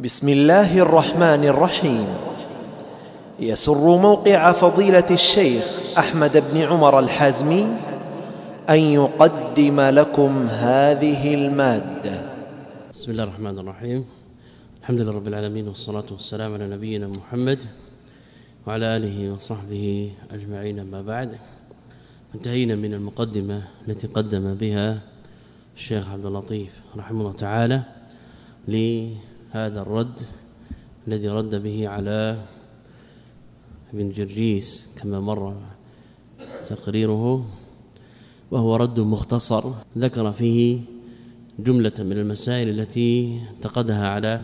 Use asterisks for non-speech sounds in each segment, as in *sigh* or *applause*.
بسم الله الرحمن الرحيم يسر موقع فضيله الشيخ احمد بن عمر الحازمي ان يقدم لكم هذه الماده بسم الله الرحمن الرحيم الحمد لله رب العالمين والصلاه والسلام على نبينا محمد وعلى اله وصحبه اجمعين ما بعد انتهينا من المقدمه التي قدم بها الشيخ عبد اللطيف رحمه الله تعالى لهذا الرد الذي رد به على ابن جرجيس كما مر تقريره وهو رد مختصر ذكر فيه جملة من المسائل التي انتقدها على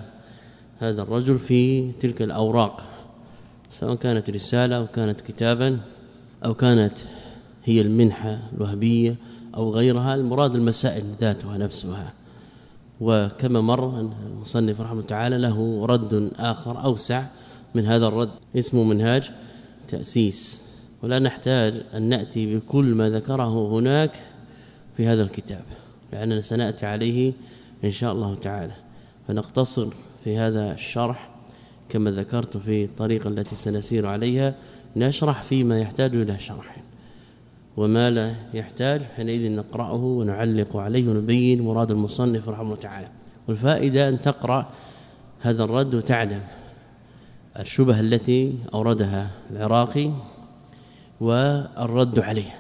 هذا الرجل في تلك الأوراق سواء كانت رسالة أو كانت كتابا أو كانت هي المنحة الوهبية أو غيرها المراد المسائل ذاتها نفسها. وكما مر المصنف رحمه تعالى له رد آخر أوسع من هذا الرد اسمه منهاج تأسيس. ولا نحتاج أن نأتي بكل ما ذكره هناك في هذا الكتاب لأننا سنأتي عليه إن شاء الله تعالى. فنقتصر في هذا الشرح كما ذكرت في الطريقة التي سنسير عليها نشرح فيما يحتاج إلى شرح. وما لا يحتاج حينئذ نقرأه ونعلق عليه ونبين مراد المصنف رحمه الله تعالى. والفائدة أن تقرأ هذا الرد وتعلم الشبه التي أوردها العراقي والرد عليه.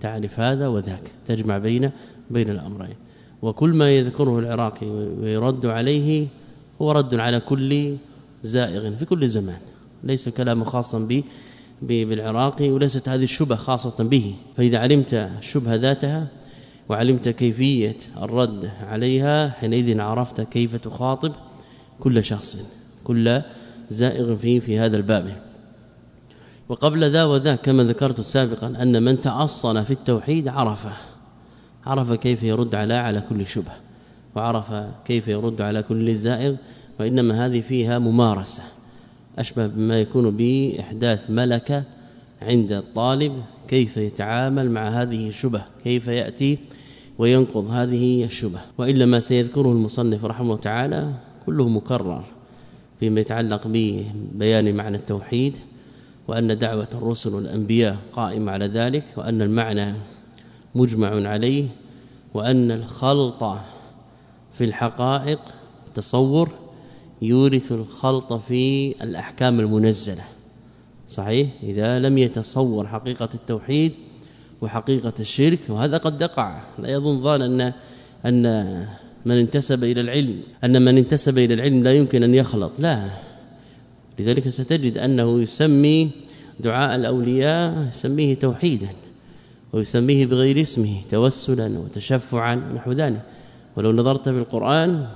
تعرف هذا وذاك تجمع بين بين الأمرين. وكل ما يذكره العراقي ويرد عليه هو رد على كل زائغ في كل زمان. ليس كلام خاصا به بالعراقي وليست هذه الشبهة خاصة به. فإذا علمت الشبهه ذاتها وعلمت كيفية الرد عليها حينئذ عرفت كيف تخاطب كل شخص كل زائغ فيه في هذا الباب. وقبل ذا وذا كما ذكرت سابقا أن من تأصل في التوحيد عرفه. عرف كيف يرد على على كل شبهة. وعرف كيف يرد على كل زائغ وإنما هذه فيها ممارسة. أشبه بما يكون بإحداث ملكة عند الطالب كيف يتعامل مع هذه الشبه كيف يأتي وينقض هذه الشبه. والا ما سيذكره المصنف رحمه الله تعالى كله مكرر فيما يتعلق ببيان معنى التوحيد وأن دعوة الرسل والأنبياء قائمة على ذلك وأن المعنى مجمع عليه وأن الخلط في الحقائق تصور يورث الخلط في الأحكام المنزلة. صحيح؟ إذا لم يتصور حقيقة التوحيد وحقيقة الشرك وهذا قد يقع. لا يظن ظان أن أن من انتسب إلى العلم أن من انتسب إلى العلم لا يمكن أن يخلط. لا. لذلك ستجد أنه يسمي دعاء الأولياء يسميه توحيدا ويسميه بغير اسمه توسلا وتشفعا ونحو ذلك. ولو نظرت في القرآن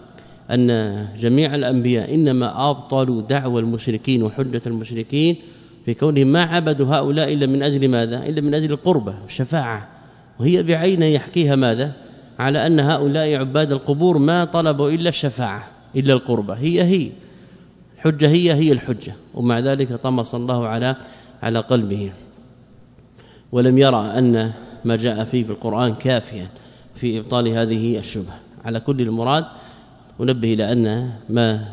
أن جميع الأنبياء إنما أبطلوا دعوى المشركين وحجة المشركين في كونهم ما عبدوا هؤلاء إلا من أجل ماذا؟ إلا من أجل القربة والشفاعة. وهي بعينها يحكيها ماذا؟ على أن هؤلاء عباد القبور ما طلبوا إلا الشفاعة إلا القربة. هي هي. الحجة هي هي الحجة. ومع ذلك طمس الله على على قلبه. ولم يرى أن ما جاء فيه في القرآن كافيا في إبطال هذه الشبهة. على كل المراد ونبه إلى أن ما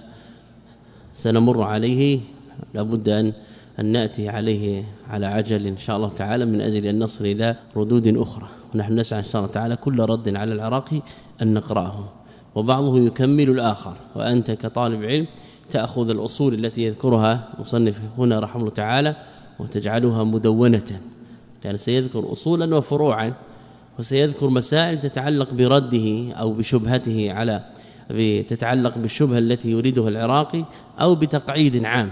سنمر عليه لابد ان أن نأتي عليه على عجل إن شاء الله تعالى من أجل أن نصل إلى ردود أخرى. ونحن نسعى إن شاء الله تعالى كل رد على العراقي أن نقرأه. وبعضه يكمل الآخر. وأنت كطالب علم تأخذ الأصول التي يذكرها مصنف هنا رحمه الله تعالى وتجعلها مدونة. لأن سيذكر اصولا وفروعا وسيذكر مسائل تتعلق برده أو بشبهته على تتعلق بالشبهة التي يريدها العراقي أو بتقعيد عام.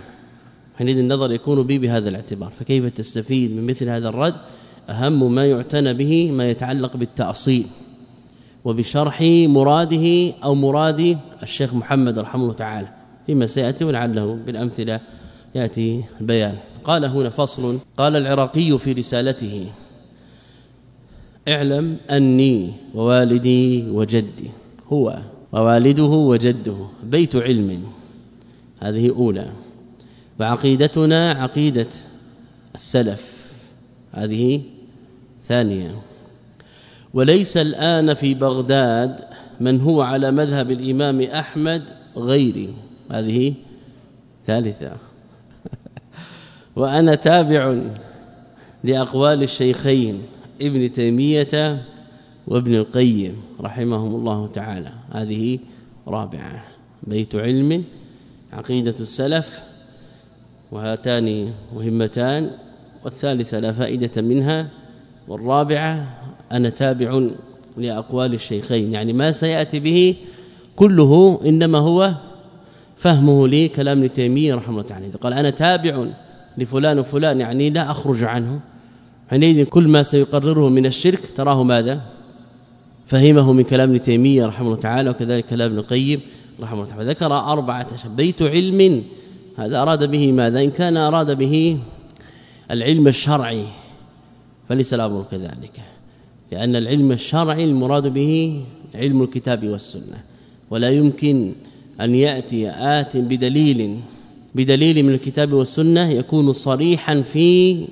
حينئذ النظر يكون به بهذا الاعتبار. فكيف تستفيد من مثل هذا الرد؟ أهم ما يعتنى به ما يتعلق بالتأصيل وبشرح مراده أو مراد الشيخ محمد رحمه الله تعالى. فيما سيأتي ولعله بالأمثلة يأتي البيان. قال هنا فصل قال العراقي في رسالته اعلم أني ووالدي وجدي هو ووالده وجده بيت علم. هذه أولى. وعقيدتنا عقيدة السلف. هذه ثانية. وليس الآن في بغداد من هو على مذهب الإمام أحمد غيري. هذه ثالثة. وأنا تابع لأقوال الشيخين ابن تيمية وابن القيم رحمهم الله تعالى. هذه رابعة. بيت علم عقيدة السلف وهاتان مهمتان والثالثة لا فائدة منها والرابعة أنا تابع لأقوال الشيخين. يعني ما سيأتي به كله إنما هو فهمه لي كلام ابن تيمية رحمه الله تعالى. قال أنا تابع لفلان وفلان يعني لا أخرج عنه. حينئذ كل ما سيقرره من الشرك تراه ماذا؟ فهمه من كلام ابن تيمية رحمه الله تعالى وكذلك كلام ابن القيم رحمه الله تعالى. ذكر أربعة بيت علم. هذا أراد به ماذا؟ إن كان أراد به العلم الشرعي فليس الأمر كذلك. لأن العلم الشرعي المراد به علم الكتاب والسنة. ولا يمكن أن يأتي آت بدليل بدليل من الكتاب والسنة يكون صريحا في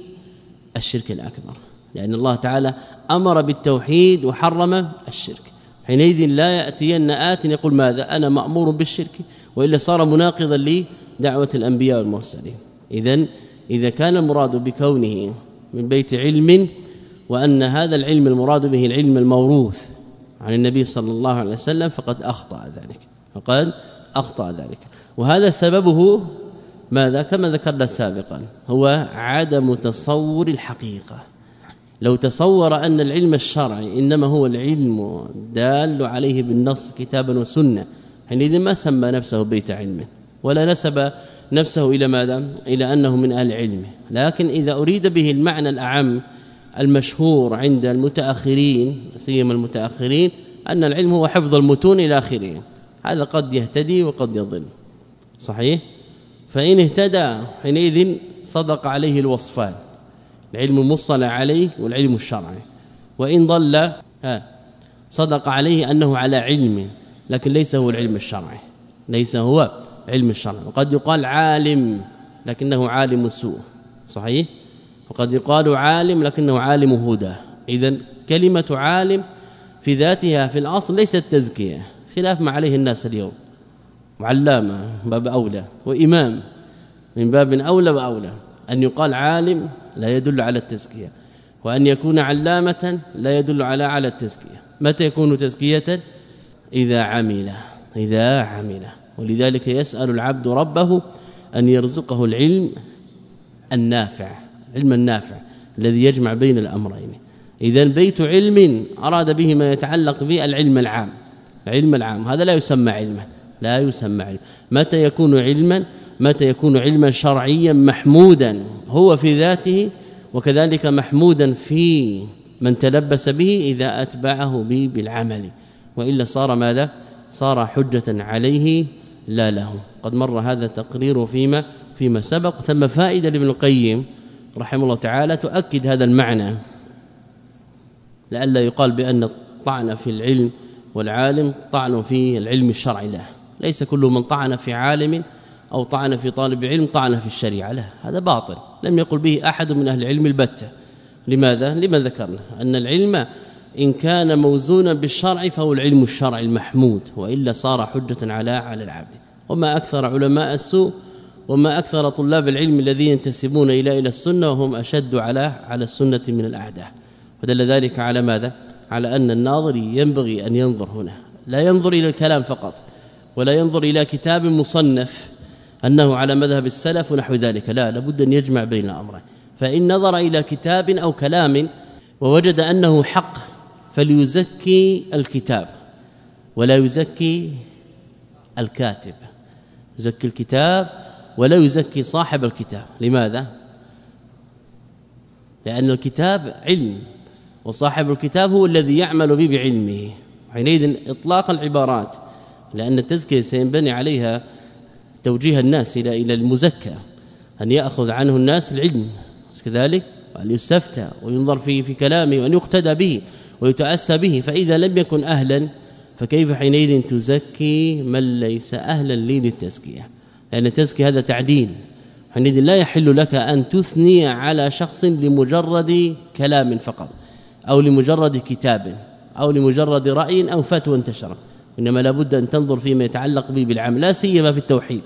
الشرك الأكبر. لأن الله تعالى أمر بالتوحيد وحرم الشرك. حينئذ لا يأتين آت يقول ماذا؟ أنا مأمور بالشرك وإلا صار مناقضا لدعوة الأنبياء والمرسلين. اذا إذا كان المراد بكونه من بيت علم وأن هذا العلم المراد به العلم الموروث عن النبي صلى الله عليه وسلم فقد أخطأ ذلك. فقد أخطأ ذلك. وهذا سببه ماذا؟ كما ذكرنا سابقا هو عدم تصور الحقيقة. لو تصور أن العلم الشرعي إنما هو العلم دال عليه بالنص كتابا وسنة حينئذ ما سمى نفسه بيت علم ولا نسب نفسه إلى ماذا؟ إلى أنه من أهل العلم لكن إذا أريد به المعنى الأعم المشهور عند المتأخرين سيما المتأخرين أن العلم هو حفظ المتون إلى آخره. هذا قد يهتدي وقد يضل. صحيح؟ فإن اهتدى حينئذ صدق عليه الوصفان. العلم المصطلح عليه والعلم الشرعي. وإن ضل صدق عليه أنه على علم لكن ليس هو العلم الشرعي. ليس هو علم الشرع. وقد يقال عالم لكنه عالم السوء. صحيح؟ وقد يقال عالم لكنه عالم هدى. اذا كلمة عالم في ذاتها في الأصل ليست تزكية. خلاف ما عليه الناس اليوم. وعلامة باب أولى. وإمام من باب أولى وأولى. أن يقال عالم لا يدل على التزكية وأن يكون علامة لا يدل على على التزكية. متى يكون تزكية؟ إذا عمل إذا عمل. ولذلك يسأل العبد ربه أن يرزقه العلم النافع علم النافع الذي يجمع بين الأمرين. إذا بيت علم أراد به ما يتعلق بالعلم العام العلم العام. هذا لا يسمى علما لا يسمى علما متى يكون علما؟ متى يكون علما شرعيا محمودا هو في ذاته وكذلك محمودا في من تلبس به إذا أتبعه به بالعمل. وإلا صار ماذا؟ صار حجة عليه لا له. قد مر هذا تقرير فيما فيما سبق. ثم فائدة لابن القيم رحمه الله تعالى تؤكد هذا المعنى. لئلا يقال بأن الطعن في العلم والعالم طعن في العلم الشرعي له. ليس كل من طعن في عالم أو طعن في طالب علم طعن في الشريعة. له هذا باطل. لم يقل به أحد من أهل العلم البتة. لماذا؟ لما ذكرنا؟ أن العلم إن كان موزونا بالشرع فهو العلم الشرعي المحمود وإلا صار حجة على على العبد. وما أكثر علماء السوء وما أكثر طلاب العلم الذين ينتسبون إلى إلى السنة وهم أشد على على السنة من الأعداء. ودل ذلك على ماذا؟ على أن الناظر ينبغي أن ينظر هنا. لا ينظر إلى الكلام فقط ولا ينظر إلى كتاب مصنف أنه على مذهب السلف ونحو ذلك. لا لابد أن يجمع بين الأمرين. فإن نظر إلى كتاب أو كلام ووجد أنه حق فليزكي الكتاب ولا يزكي الكاتب. يزكي الكتاب ولا يزكي صاحب الكتاب. لماذا؟ لأن الكتاب علم وصاحب الكتاب هو الذي يعمل به بعلمه. حينئذ إطلاق العبارات لأن التزكية سينبني عليها توجيه الناس إلى إلى المزكى أن يأخذ عنه الناس العلم. كذلك؟ وأن يستفتى وينظر في في كلامه وأن يقتدى به ويتأسى به. فإذا لم يكن أهلا فكيف حينئذ تزكي من ليس أهلا للتزكيه لأن التزكية هذا تعديل. حينئذ لا يحل لك أن تثني على شخص لمجرد كلام فقط أو لمجرد كتاب أو لمجرد رأي أو فتوى انتشرت. إنما لابد أن تنظر فيما يتعلق به بالعمل لا سيما في التوحيد.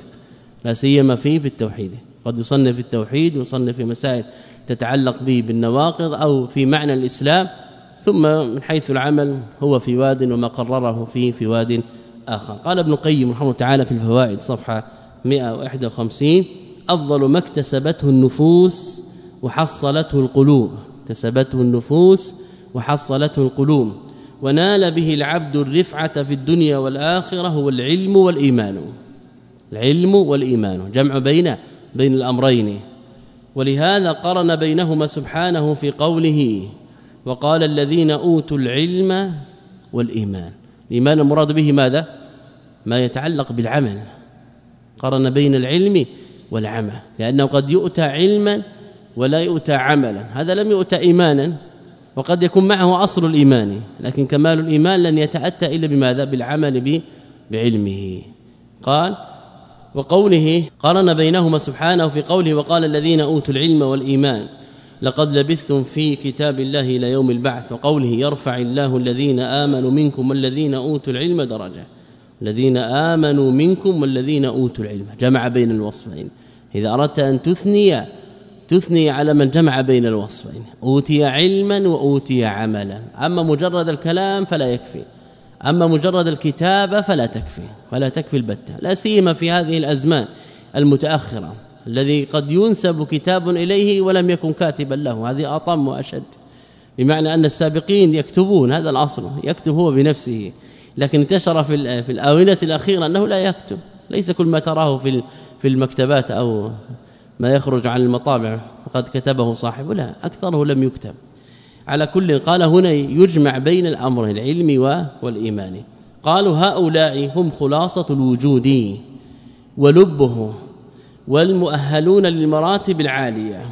لا سيما فيه في التوحيد. قد يصنف في التوحيد ويصنف في مسائل تتعلق به بالنواقض أو في معنى الإسلام ثم من حيث العمل هو في واد وما قرره فيه في واد آخر. قال ابن قيم رحمه تعالى في الفوائد صفحة 151 أفضل ما اكتسبته النفوس وحصلته القلوب. اكتسبته النفوس وحصلته القلوب. ونال به العبد الرفعة في الدنيا والآخرة هو العلم والإيمان. العلم والإيمان. جمع بين بين الأمرين. ولهذا قرن بينهما سبحانه في قوله وقال الذين أوتوا العلم والإيمان. الإيمان المراد به ماذا؟ ما يتعلق بالعمل. قرن بين العلم والعمل. لأنه قد يؤتى علما ولا يؤتى عملا. هذا لم يؤتى إيمانا. وقد يكون معه أصل الإيمان لكن كمال الإيمان لن يتأتى إلا بماذا؟ بالعمل به بعلمه. قال وقوله قرن بينهما سبحانه في قوله وقال الذين أوتوا العلم والإيمان لقد لبثتم في كتاب الله إلى يوم البعث وقوله يرفع الله الذين آمنوا منكم والذين أوتوا العلم درجة. الذين آمنوا منكم والذين أوتوا العلم. جمع بين الوصفين. إذا أردت أن تثني تثني على من جمع بين الوصفين. أوتي علما وأوتي عملا. أما مجرد الكلام فلا يكفي. أما مجرد الكتابة فلا تكفي فلا تكفي البتة. لا سيما في هذه الأزمان المتأخرة الذي قد ينسب كتاب إليه ولم يكن كاتبا له. هذه أطم وأشد. بمعنى أن السابقين يكتبون هذا الأصل. يكتب هو بنفسه. لكن انتشر في في الآونة الأخيرة أنه لا يكتب. ليس كل ما تراه في في المكتبات أو ما يخرج عن المطابع. فقد كتبه صاحبه لا أكثره لم يكتب. على كل قال هنا يجمع بين الأمر العلم والإيمان. قالوا هؤلاء هم خلاصة الوجود ولبه والمؤهلون للمراتب العالية.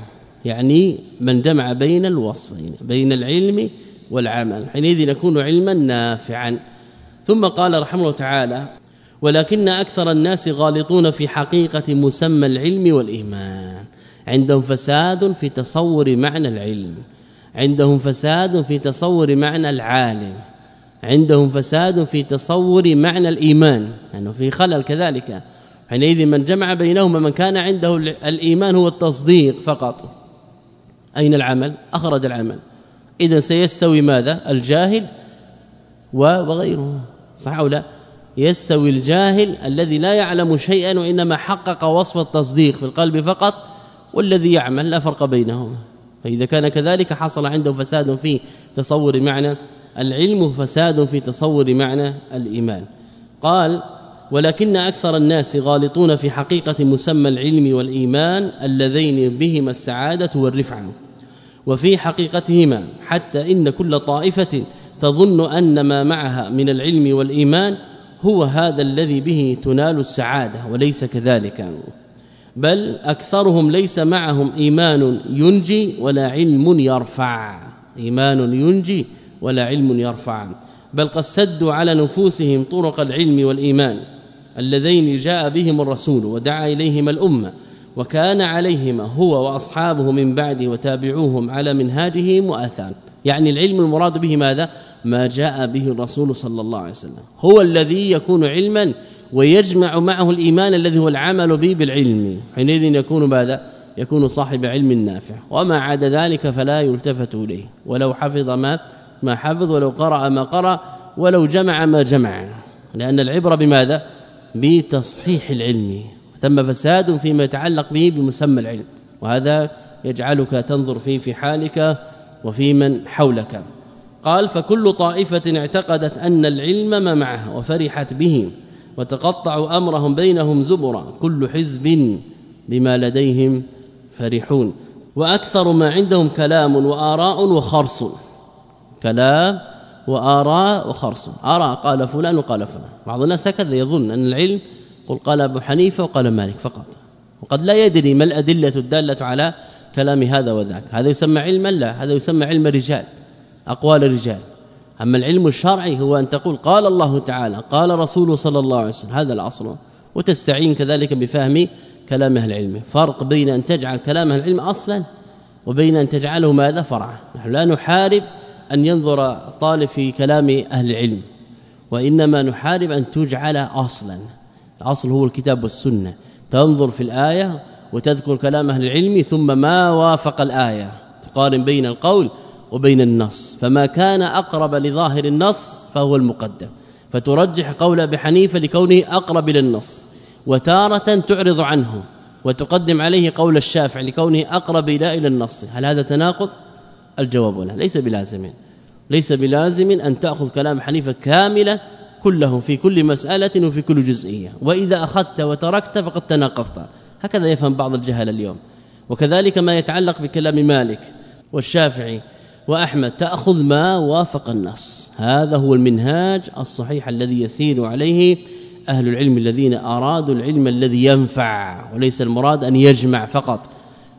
يعني من جمع بين الوصفين بين العلم والعمل. حينئذ يكون علما نافعا. ثم قال رحمه الله تعالى ولكن أكثر الناس غالطون في حقيقة مسمى العلم والإيمان. عندهم فساد في تصور معنى العلم. عندهم فساد في تصور معنى العالم. عندهم فساد في تصور معنى الإيمان. لأنه يعني في خلل كذلك. حينئذ من جمع بينهما من كان عنده الإيمان هو التصديق فقط. أين العمل؟ أخرج العمل. اذا سيستوي ماذا؟ الجاهل وغيره. صح أو لا؟ يستوي الجاهل الذي لا يعلم شيئا وإنما حقق وصف التصديق في القلب فقط والذي يعمل لا فرق بينهما. فإذا كان كذلك حصل عنده فساد في تصور معنى العلم فساد في تصور معنى الإيمان. قال ولكن أكثر الناس غالطون في حقيقة مسمى العلم والإيمان اللذين بهما السعادة والرفعة. وفي حقيقتهما حتى إن كل طائفة تظن أن ما معها من العلم والإيمان هو هذا الذي به تنال السعادة وليس كذلك. بل أكثرهم ليس معهم إيمان ينجي ولا علم يرفع. إيمان ينجي ولا علم يرفع. بل قد سدوا على نفوسهم طرق العلم والإيمان اللذين جاء بهم الرسول ودعا إليهما الأمة وكان عليهما هو وأصحابه من بعده وتابعوهم على منهاجهم واثار يعني العلم المراد به ماذا؟ ما جاء به الرسول صلى الله عليه وسلم. هو الذي يكون علما ويجمع معه الإيمان الذي هو العمل به بالعلم. حينئذ يكون ماذا؟ يكون صاحب علم نافع. وما عدا ذلك فلا يلتفت إليه. ولو حفظ ما ما حفظ ولو قرأ ما قرأ ولو جمع ما جمع. لأن العبرة بماذا؟ بتصحيح العلم. ثم فساد فيما يتعلق به بمسمى العلم. وهذا يجعلك تنظر فيه في حالك وفي من حولك. قال فكل طائفة اعتقدت أن العلم ما معها وفرحت به وتقطعوا أمرهم بينهم زبرا كل حزب بما لديهم فرحون وأكثر ما عندهم كلام وآراء وخرص. كلام وآراء وخرص. آراء قال فلان وقال فلان. بعض الناس هكذا يظن أن العلم قل قال أبو حنيفة وقال مالك فقط. وقد لا يدري ما الأدلة الدالة على كلام هذا وذاك. هذا يسمى علما لا هذا يسمى علم رجال. أقوال الرجال. أما العلم الشرعي هو أن تقول قال الله تعالى قال رسوله صلى الله عليه وسلم هذا الأصل. وتستعين كذلك بفهم كلام أهل العلم. فرق بين أن تجعل كلام أهل العلم أصلا وبين أن تجعله ماذا؟ فرعا. نحن لا نحارب أن ينظر الطالب في كلام أهل العلم وإنما نحارب أن تجعل أصلا. الأصل هو الكتاب والسنة. تنظر في الآية وتذكر كلام أهل العلم ثم ما وافق الآية. تقارن بين القول وبين النص فما كان أقرب لظاهر النص فهو المقدم. فترجح قول أبي حنيفة لكونه أقرب إلى النص وتارة تعرض عنه وتقدم عليه قول الشافعي لكونه أقرب إلى إلى النص. هل هذا تناقض؟ الجواب لا ليس بلازم. ليس بلازم أن تأخذ كلام حنيفة كاملا كله في كل مسألة وفي كل جزئية. وإذا أخذت وتركت فقد تناقضت. هكذا يفهم بعض الجهل اليوم. وكذلك ما يتعلق بكلام مالك والشافعي. وأحمد تأخذ ما وافق النص. هذا هو المنهاج الصحيح الذي يسير عليه أهل العلم الذين أرادوا العلم الذي ينفع وليس المراد أن يجمع فقط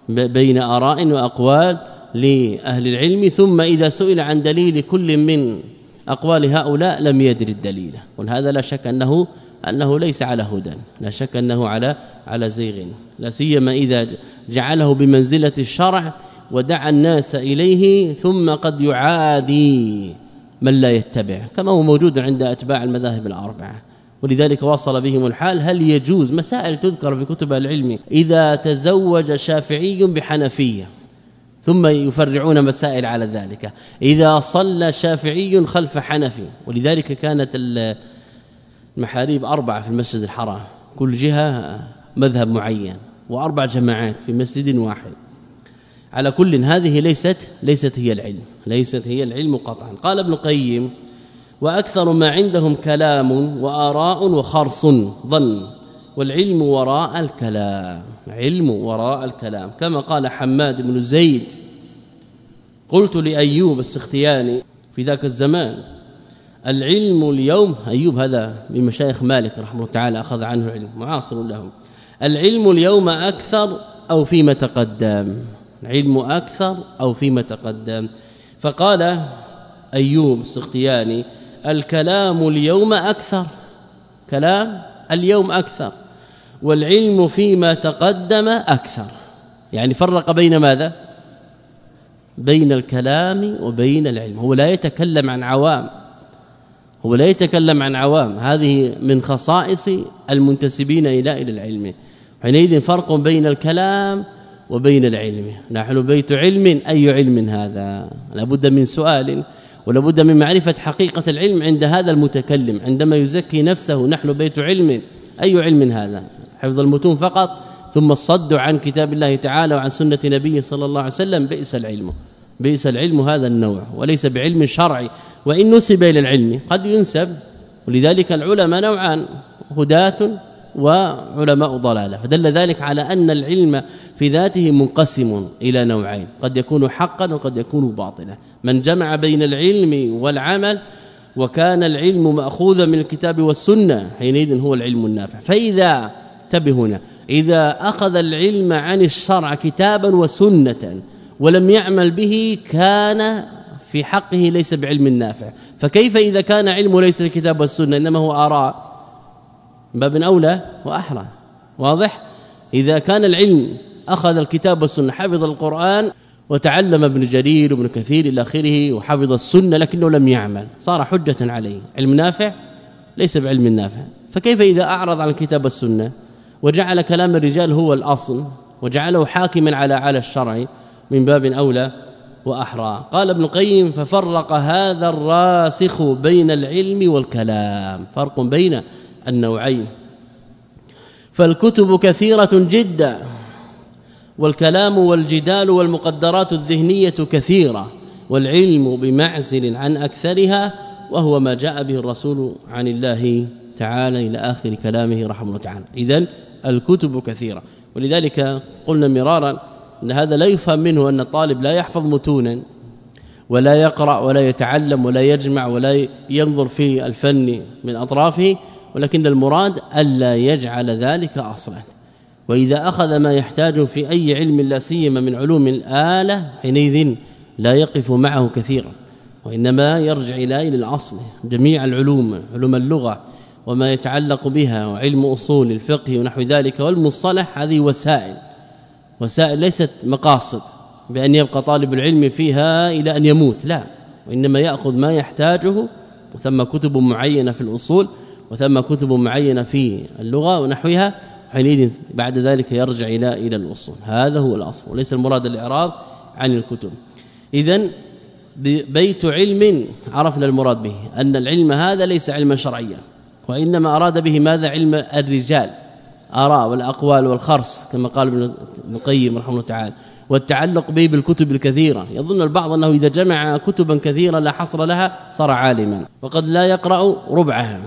بين آراء وأقوال لأهل العلم. ثم إذا سئل عن دليل كل من أقوال هؤلاء لم يدري الدليل. وهذا لا شك انه أنه ليس على هدى لا شك أنه على على زيغ. لا سيما إذا جعله بمنزلة الشرع ودعا الناس إليه ثم قد يعادي من لا يتبع كما هو موجود عند أتباع المذاهب الأربعة. ولذلك وصل بهم الحال هل يجوز؟ مسائل تذكر في كتب العلم إذا تزوج شافعي بحنفية ثم يفرعون مسائل على ذلك. إذا صلى شافعي خلف حنفي ولذلك كانت المحاريب أربعة في المسجد الحرام. كل جهة مذهب معين وأربع جماعات في مسجد واحد. على كل هذه ليست ليست هي العلم ليست هي العلم قطعا. قال ابن قيم وأكثر ما عندهم كلام وآراء وخرص ظن والعلم وراء الكلام علم وراء الكلام. كما قال حماد بن زيد قلت لأيوب السختياني في ذاك الزمان العلم اليوم أيوب هذا من مشايخ مالك رحمه الله تعالى أخذ عنه العلم معاصر له العلم اليوم أكثر أو فيما تقدم؟ العلم أكثر أو فيما تقدم. فقال أيوب السختياني الكلام اليوم أكثر. كلام اليوم أكثر. والعلم فيما تقدم أكثر. يعني فرق بين ماذا؟ بين الكلام وبين العلم. هو لا يتكلم عن عوام. هو لا يتكلم عن عوام. هذه من خصائص المنتسبين إلى إلى العلم. حينئذ فرق بين الكلام وبين العلم. نحن بيت علم أي علم هذا؟ لابد من سؤال ولابد من معرفة حقيقة العلم عند هذا المتكلم. عندما يزكي نفسه نحن بيت علم أي علم هذا؟ حفظ المتون فقط ثم الصد عن كتاب الله تعالى وعن سنة نبيه صلى الله عليه وسلم بئس العلم. بئس العلم هذا النوع وليس بعلم شرعي. وإن نسب إلى العلم قد ينسب ولذلك العلماء نوعان هداة وعلماء ضلالة. فدل ذلك على أن العلم في ذاته منقسم إلى نوعين. قد يكون حقا وقد يكون باطلا. من جمع بين العلم والعمل وكان العلم ماخوذا من الكتاب والسنة حينئذ هو العلم النافع. فإذا انتبهنا إذا أخذ العلم عن الشرع كتابا وسنة ولم يعمل به كان في حقه ليس بعلم نافع. فكيف إذا كان علم ليس الكتاب والسنة إنما هو آراء باب أولى وأحرى. واضح؟ إذا كان العلم أخذ الكتاب والسنة حفظ القرآن وتعلم ابن جرير وابن كثير إلى آخره وحفظ السنة لكنه لم يعمل صار حجة عليه. علم نافع؟ ليس بعلم نافع. فكيف إذا أعرض عن الكتاب والسنة؟ وجعل كلام الرجال هو الأصل وجعله حاكما على على الشرع من باب أولى وأحرى. قال ابن قيم ففرق هذا الراسخ بين العلم والكلام. فرق بين النوعين. فالكتب كثيرة جدا والكلام والجدال والمقدرات الذهنية كثيرة والعلم بمعزل عن أكثرها وهو ما جاء به الرسول عن الله تعالى إلى آخر كلامه رحمه الله تعالى. إذن الكتب كثيرة. ولذلك قلنا مرارا إن هذا لا يفهم منه أن الطالب لا يحفظ متونا ولا يقرأ ولا يتعلم ولا يجمع ولا ينظر في الفن من أطرافه ولكن المراد ألا يجعل ذلك أصلا. وإذا أخذ ما يحتاج في أي علم لا سيما من علوم الآلة حينئذ لا يقف معه كثيرا. وإنما يرجع إلى الاصل جميع العلوم علوم اللغة وما يتعلق بها وعلم أصول الفقه ونحو ذلك والمصطلح هذه وسائل. وسائل ليست مقاصد بأن يبقى طالب العلم فيها إلى أن يموت لا. وإنما يأخذ ما يحتاجه وثم كتب معينة في الأصول وثم كتب معينه في اللغة ونحوها حينئذ بعد ذلك يرجع إلى إلى الاصول هذا هو الأصل وليس المراد الاعراض عن الكتب. اذا بيت علم عرفنا المراد به أن العلم هذا ليس علما شرعيا وإنما أراد به ماذا؟ علم الرجال آراء والأقوال والخرص كما قال ابن القيم رحمه الله تعالى. والتعلق به بالكتب الكثيرة يظن البعض أنه إذا جمع كتبا كثيرة لا حصر لها صار عالما وقد لا يقرأ ربعها.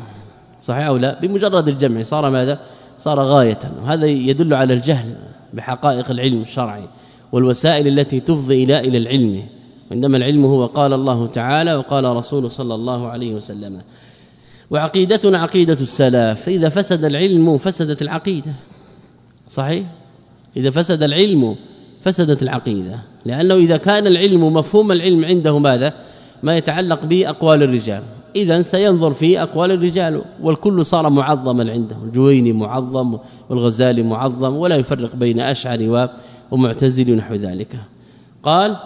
صحيح أو لا؟ بمجرد الجمع صار ماذا؟ صار غاية. وهذا يدل على الجهل بحقائق العلم الشرعي والوسائل التي تفضي إلى إلى العلم. وإنما العلم هو قال الله تعالى وقال رسول صلى الله عليه وسلم. وعقيدتنا عقيدة السلف. فإذا فسد العلم فسدت العقيدة. صحيح؟ إذا فسد العلم فسدت العقيدة. لأنه إذا كان العلم مفهوم العلم عنده ماذا؟ ما يتعلق بأقوال الرجال. اذا سينظر في أقوال الرجال والكل صار معظما عنده الجويني معظم والغزالي معظم ولا يفرق بين اشعري ومعتزلي ونحو ذلك. قال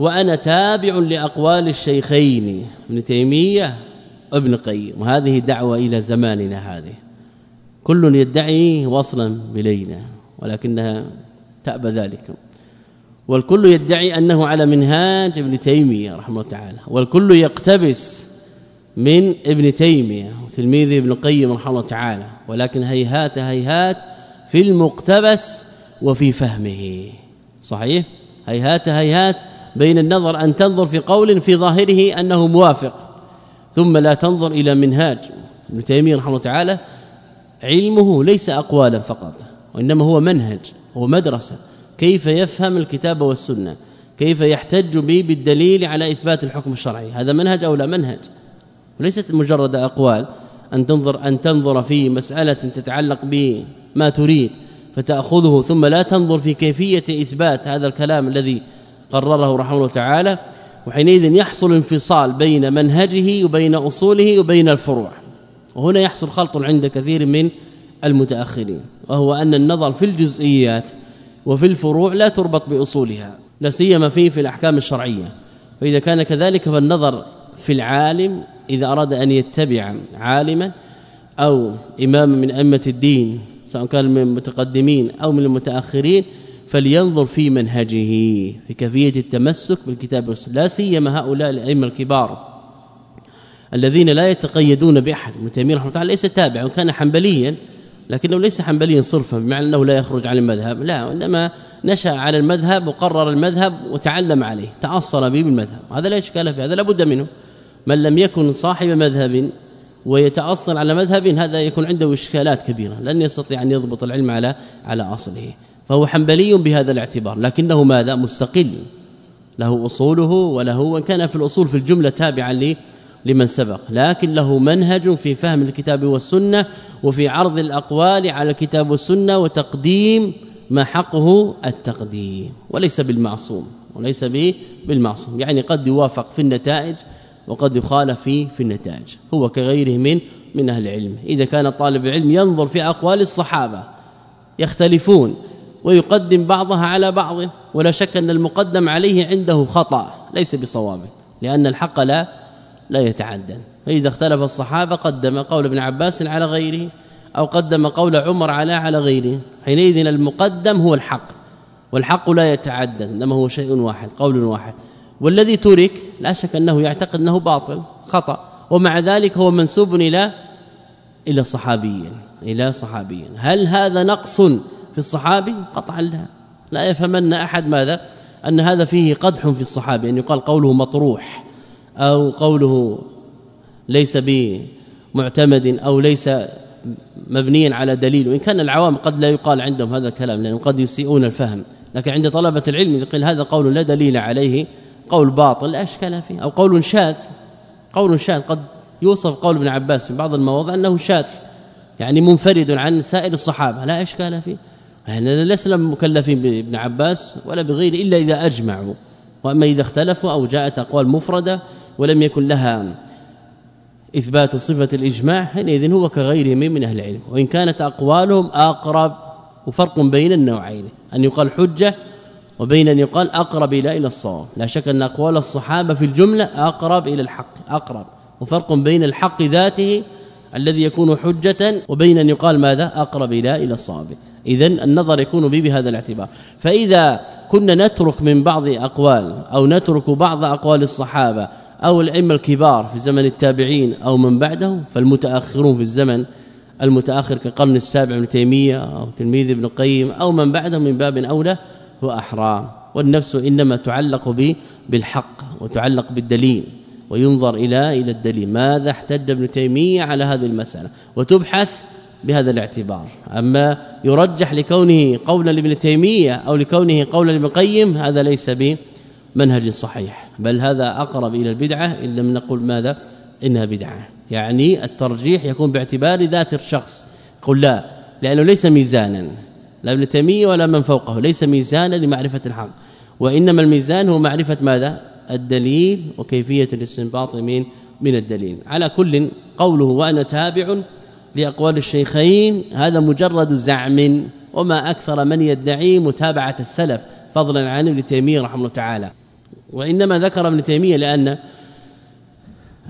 وأنا تابع لأقوال الشيخين ابن تيمية وابن قيم. وهذه دعوة إلى زماننا هذه. كل يدعي وصلا بلينا ولكنها تأبى ذلك. والكل يدعي أنه على منهاج ابن تيمية رحمه الله تعالى. والكل يقتبس من ابن تيمية وتلميذه ابن قيم رحمه الله تعالى. ولكن هيهات هيهات في المقتبس وفي فهمه. صحيح؟ هيهات هيهات بين النظر أن تنظر في قول في ظاهره أنه موافق ثم لا تنظر إلى منهاج. ابن تيمية رحمه الله تعالى علمه ليس أقوالا فقط وإنما هو منهج هو مدرسة. كيف يفهم الكتاب والسنة؟ كيف يحتج به بالدليل على إثبات الحكم الشرعي؟ هذا منهج أو لا منهج؟ وليست مجرد أقوال أن تنظر أن تنظر في مسألة تتعلق بما تريد فتأخذه ثم لا تنظر في كيفية إثبات هذا الكلام الذي قرره رحمه الله تعالى وحينئذ يحصل انفصال بين منهجه وبين أصوله وبين الفروع. وهنا يحصل خلط عند كثير من المتأخرين وهو أن النظر في الجزئيات وفي الفروع لا تربط بأصولها لا سيما في في الأحكام الشرعية. فإذا كان كذلك فالنظر في العالم إذا أراد أن يتبع عالما أو إماما من أئمة الدين سواء كان من المتقدمين أو من المتأخرين فلينظر في منهجه في كيفية التمسك بالكتاب والسنة. لا سيما هؤلاء الأئمة الكبار الذين لا يتقيدون بأحد ابن تيمية رحمه الله ليس تابعا وكان حنبليا لكنه ليس حنبليا صرفا بمعنى أنه لا يخرج عن المذهب. لا وانما نشأ على المذهب وقرر المذهب وتعلم عليه تعصر به بالمذهب. هذا لا إشكال في هذا لابد منه. من لم يكن صاحب مذهب ويتأصل على مذهب هذا يكون عنده إشكالات كبيرة. لن يستطيع أن يضبط العلم على على أصله. فهو حنبلي بهذا الاعتبار. لكنه ماذا؟ مستقل. له أصوله وله وان كان في الأصول في الجملة تابعا لمن سبق. لكن له منهج في فهم الكتاب والسنة وفي عرض الأقوال على الكتاب والسنة وتقديم ما حقه التقديم. وليس بالمعصوم. وليس بالمعصوم. يعني قد يوافق في النتائج وقد يخالف في في النتائج هو كغيره من من أهل العلم. إذا كان طالب العلم ينظر في أقوال الصحابة يختلفون ويقدم بعضها على بعض ولا شك أن المقدم عليه عنده خطأ ليس بصواب لأن الحق لا لا يتعدى فإذا اختلف الصحابة قدم قول ابن عباس على غيره أو قدم قول عمر على على غيره. حينئذ المقدم هو الحق والحق لا يتعدى إنما هو شيء واحد قول واحد. والذي ترك لا شك أنه يعتقد أنه باطل خطأ. ومع ذلك هو منسوب إلى إلى صحابي إلى صحابي هل هذا نقص في الصحابي؟ قطعا لا. لا يفهمن أحد ماذا؟ أن هذا فيه قدح في الصحابي أن يقال قوله مطروح أو قوله ليس بمعتمد أو ليس مبنيا على دليل. وإن كان العوام قد لا يقال عندهم هذا الكلام لأنه قد يسيئون الفهم. لكن عند طلبة العلم قيل هذا قول لا دليل عليه قول باطل لا إشكال فيه. أو قول شاذ. قول شاذ. قد يوصف قول ابن عباس في بعض المواضع أنه شاذ. يعني منفرد عن سائر الصحابة. لا إشكال فيه. إحنا لسنا مكلفين بابن عباس ولا بغيره إلا إذا أجمعوا. وأما إذا اختلفوا أو جاءت أقوال مفردة ولم يكن لها إثبات صفة الإجماع حينئذ هو كغيره من أهل العلم. وإن كانت أقوالهم أقرب وفرق بين النوعين. أن يقال حجة وبين أن يقال أقرب إلى إلى الصواب. لا شك أن أقوال الصحابة في الجملة أقرب إلى الحق أقرب. وفرق بين الحق ذاته الذي يكون حجة وبين أن يقال ماذا؟ أقرب إلى إلى الصواب. اذا النظر يكون به بهذا الاعتبار. فإذا كنا نترك من بعض أقوال أو نترك بعض أقوال الصحابة أو الأئمة الكبار في زمن التابعين أو من بعدهم فالمتأخرون في الزمن المتأخر كقرن السابع ابن تيمية أو تلميذ ابن القيم أو من بعده من باب أولى هو احرى والنفس إنما تعلق به بالحق وتعلق بالدليل وينظر إلى إلى الدليل. ماذا احتج ابن تيمية على هذه المسألة؟ وتبحث بهذا الاعتبار. أما يرجح لكونه قولا لابن تيمية أو لكونه قولا لابن القيم هذا ليس بمنهج صحيح بل هذا أقرب إلى البدعة إن لم نقل ماذا؟ إنها بدعة. يعني الترجيح يكون باعتبار ذات الشخص. قل لا لأنه ليس ميزانا. لا ابن تيمية ولا من فوقه. ليس ميزانا لمعرفة الحق. وإنما الميزان هو معرفة ماذا؟ الدليل وكيفية الاستنباط من من الدليل. على كل قوله وأنا تابع لأقوال الشيخين هذا مجرد زعم. وما أكثر من يدعي متابعة السلف فضلا عن ابن تيمية رحمه الله تعالى. وإنما ذكر ابن تيمية لأن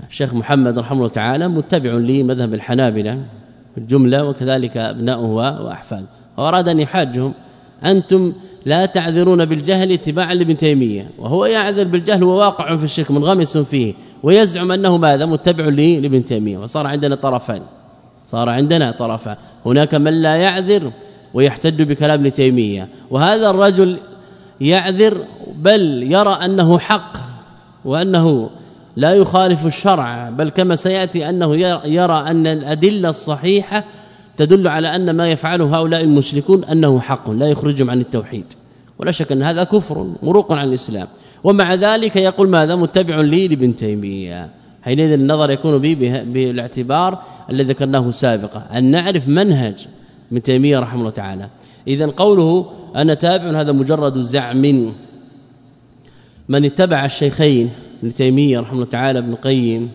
الشيخ محمد رحمه الله تعالى متبع لمذهب الحنابلة الجملة وكذلك ابناؤه وأحفاده. واراد ان يحاجهم أنتم لا تعذرون بالجهل اتباعا لابن تيمية وهو يعذر بالجهل وواقع في الشرك منغمس فيه ويزعم أنه ماذا؟ متبع لابن تيمية وصار عندنا طرفان صار عندنا طرفان. هناك من لا يعذر ويحتج بكلام ابن تيمية وهذا الرجل يعذر بل يرى أنه حق وأنه لا يخالف الشرع بل كما سيأتي أنه يرى أن الأدلة الصحيحة تدل على أن ما يفعله هؤلاء المشركون أنه حق لا يخرجهم عن التوحيد. ولا شك أن هذا كفر مروق عن الإسلام. ومع ذلك يقول ماذا؟ متبع لي لابن تيمية. حينئذ النظر يكون به بالاعتبار الذي ذكرناه سابقا. أن نعرف منهج ابن تيمية رحمه الله تعالى. اذا قوله أنا تابع هذا مجرد زعم. من اتبع الشيخين ابن تيمية رحمه الله تعالى ابن قيم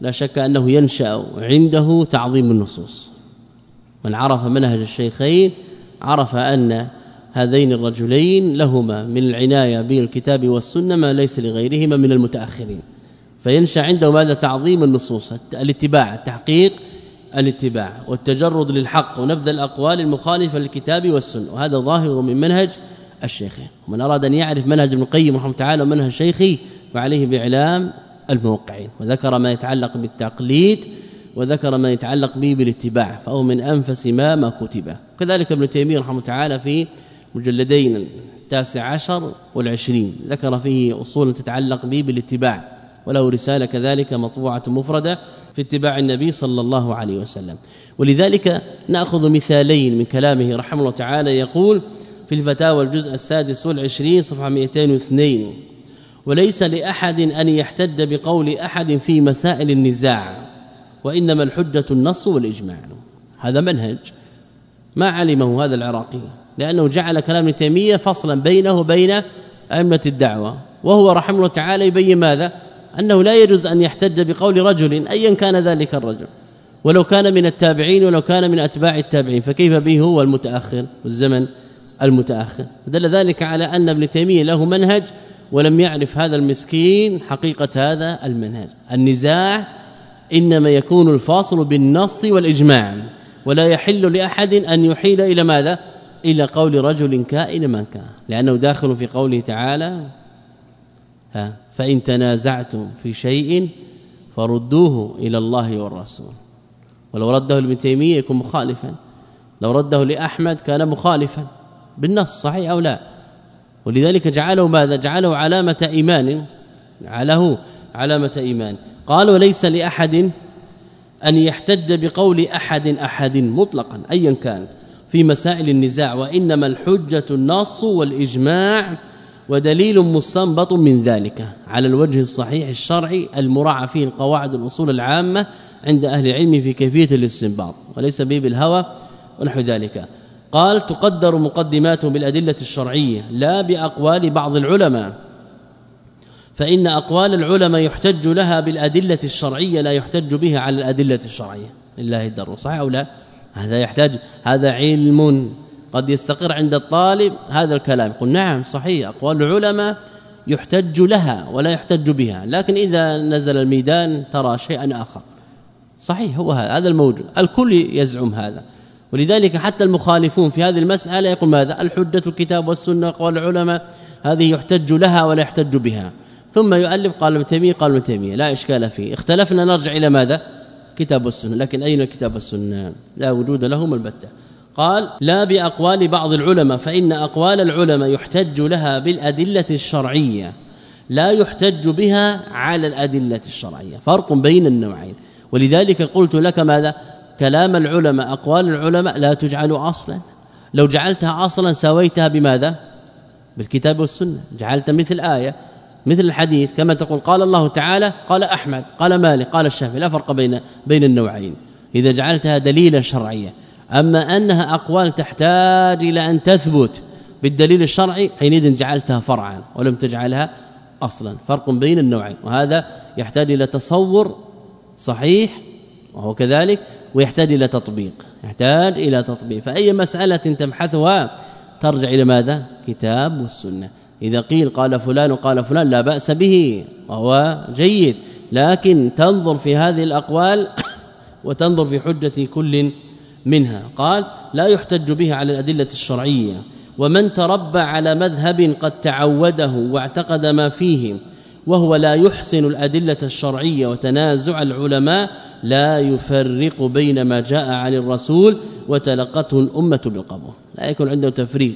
لا شك أنه ينشأ عنده تعظيم النصوص. من عرف منهج الشيخين عرف أن هذين الرجلين لهما من العناية بالكتاب والسنة ما ليس لغيرهما من المتأخرين فينشأ عنده ماذا تعظيم النصوص الاتباع التحقيق الاتباع والتجرد للحق ونبذ الأقوال المخالفة للكتاب والسنة وهذا ظاهر من منهج الشيخين. ومن أراد أن يعرف منهج ابن القيم رحمه تعالى ومنهج شيخي فعليه بإعلام الموقعين وذكر ما يتعلق بالتقليد وذكر ما يتعلق به بالاتباع فهو من أنفس ما ما كتب. كذلك ابن تيمية رحمه تعالى في مجلدين التاسع عشر والعشرين ذكر فيه أصول تتعلق به بالاتباع وله رسالة كذلك مطبوعة مفردة في اتباع النبي صلى الله عليه وسلم. ولذلك نأخذ مثالين من كلامه رحمه الله تعالى يقول في الفتاوى الجزء السادس والعشرين صفحة 202 وليس لأحد أن يحتج بقول أحد في مسائل النزاع. وإنما الحجة النص والاجماع هذا منهج ما علمه هذا العراقي لأنه جعل كلام تيمية فصلا بينه وبين أئمة الدعوة. وهو رحمه الله تعالى يبين ماذا؟ أنه لا يجوز أن يحتج بقول رجل ايا كان ذلك الرجل. ولو كان من التابعين ولو كان من أتباع التابعين فكيف به هو المتأخر؟ والزمن المتأخر. دل ذلك على أن ابن تيمية له منهج ولم يعرف هذا المسكين حقيقة هذا المنهج. النزاع إنما يكون الفاصل بالنص والإجماع ولا يحل لأحد أن يحيل إلى ماذا؟ إلى قول رجل كائن من كان لأنه داخل في قوله تعالى ها فإن تنازعتم في شيء فردوه إلى الله والرسول. ولو رده لابن تيمية يكون مخالفا لو رده لأحمد كان مخالفا بالنص صحيح أو لا؟ ولذلك جعله ماذا؟ جعله علامة ايمان جعله علامة ايمان. قال وليس لأحد أن يحتج بقول أحد أحد مطلقا ايا كان في مسائل النزاع وإنما الحجة النص والإجماع ودليل مستنبط من ذلك. على الوجه الصحيح الشرعي المراعى فيه القواعد الأصول العامة عند أهل العلم في كيفية الاستنباط وليس به بالهوى ونحو ذلك. قال تقدر مقدماته بالأدلة الشرعية لا بأقوال بعض العلماء. فإن أقوال العلماء يحتج لها بالأدلة الشرعية لا يحتج بها على الأدلة الشرعية. لله الدر صحيح أو لا؟ هذا يحتاج هذا علم قد يستقر عند الطالب هذا الكلام. يقول نعم صحيح. أقوال العلماء يحتج لها ولا يحتج بها. لكن إذا نزل الميدان ترى شيئا آخر. صحيح هو هذا الموجود. الكل يزعم هذا. ولذلك حتى المخالفون في هذه المسألة يقول ماذا؟ الحجة الكتاب والسنة قول العلماء هذه يحتج لها ولا يحتج بها. ثم يؤلف قال ابن تيمية قال ابن تيمية. لا إشكال فيه. اختلفنا نرجع إلى ماذا؟ كتاب السنة. لكن أين كتاب السنة؟ لا وجود لهم البتة. قال لا بأقوال بعض العلماء فإن أقوال العلماء يحتج لها بالأدلة الشرعية. لا يحتج بها على الأدلة الشرعية. فرق بين النوعين. ولذلك قلت لك ماذا؟ كلام العلماء أقوال العلماء لا تجعل أصلا. لو جعلتها أصلا سويتها بماذا؟ بالكتاب والسنة. جعلت مثل آية. مثل الحديث كما تقول قال الله تعالى قال أحمد قال مالك قال الشافعي لا فرق بين بين النوعين إذا جعلتها دليلا شرعيا. أما أنها أقوال تحتاج إلى أن تثبت بالدليل الشرعي حينئذ جعلتها فرعا ولم تجعلها أصلا. فرق بين النوعين وهذا يحتاج إلى تصور صحيح وهو كذلك ويحتاج إلى تطبيق يحتاج إلى تطبيق. فأي مسألة تبحثها ترجع إلى ماذا؟ كتاب والسنة. إذا قيل قال فلان وقال فلان لا بأس به وهو جيد. لكن تنظر في هذه الأقوال *coughs* وتنظر في حجة كل منها. قال لا يحتج به على الأدلة الشرعية. ومن تربى على مذهب قد تعوده واعتقد ما فيه وهو لا يحسن الأدلة الشرعية وتنازع العلماء لا يفرق بين ما جاء عن الرسول وتلقته الأمة بالقبول. لا يكون عنده تفريق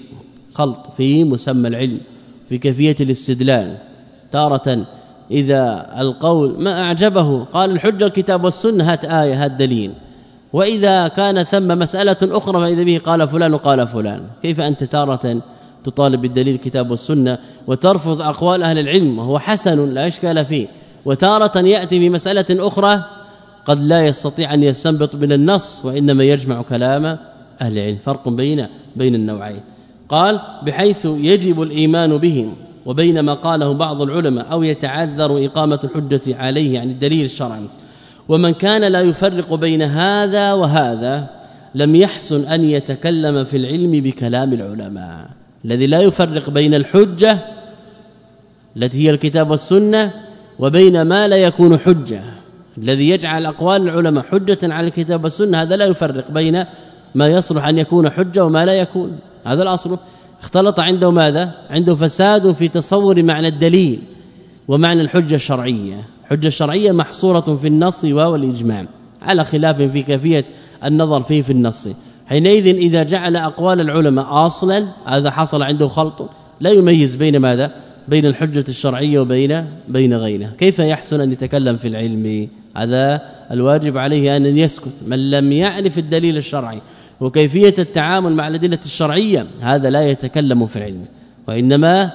خلط في مسمى العلم. في كيفية الاستدلال. تارة إذا القول ما أعجبه قال الحجة الكتاب والسنة هات آية هات دليل. وإذا كان ثم مسألة أخرى فإذا به قال فلان وقال فلان. كيف أنت تارة تطالب بالدليل الكتاب والسنة وترفض أقوال أهل العلم وهو حسن لا إشكال فيه. وتارة يأتي بمسألة أخرى قد لا يستطيع أن يستنبط من النص وإنما يجمع كلام أهل العلم. فرق بين بين النوعين. قال بحيث يجب الإيمان بهم. وبينما قاله بعض العلماء أو يتعذر إقامة الحجة عليه عن الدليل الشرعي. ومن كان لا يفرق بين هذا وهذا لم يحسن أن يتكلم في العلم بكلام العلماء. الذي لا يفرق بين الحجة التي هي الكتاب والسنة وبين ما لا يكون حجة. الذي يجعل أقوال العلماء حجة على الكتاب والسنة هذا لا يفرق بين ما يصلح أن يكون حجة وما لا يكون. هذا الأصل. اختلط عنده ماذا؟ عنده فساد في تصور معنى الدليل ومعنى الحجة الشرعية. الحجه الشرعيه محصورة في النص والاجماع على خلاف في كيفية النظر فيه في النص. حينئذ إذا جعل أقوال العلماء أصلا هذا حصل عنده خلط لا يميز بين ماذا؟ بين الحجة الشرعية وبين بين غيرها. كيف يحسن أن يتكلم في العلم؟ هذا الواجب عليه أن يسكت. من لم يعرف الدليل الشرعي وكيفية التعامل مع الأدلة الشرعية هذا لا يتكلم في العلم وإنما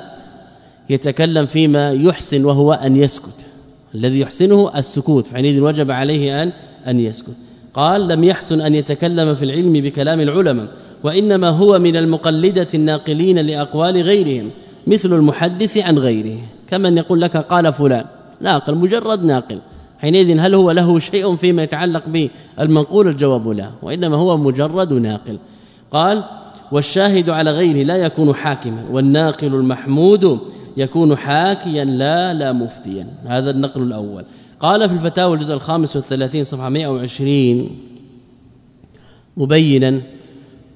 يتكلم فيما يحسن وهو أن يسكت. الذي يحسنه السكوت فعنيد وجب عليه أن أن يسكت. قال لم يحسن أن يتكلم في العلم بكلام العلماء وإنما هو من المقلدة الناقلين لأقوال غيرهم مثل المحدث عن غيره. كمن يقول لك قال فلان؟ ناقل مجرد ناقل. حينئذ هل هو له شيء فيما يتعلق بالمنقول الجواب لا وإنما هو مجرد ناقل. قال والشاهد على غيره لا يكون حاكما والناقل المحمود يكون حاكيا لا لا مفتيا. هذا النقل الأول. قال في الفتاوى الجزء الخامس والثلاثين صفحة 120 مبينا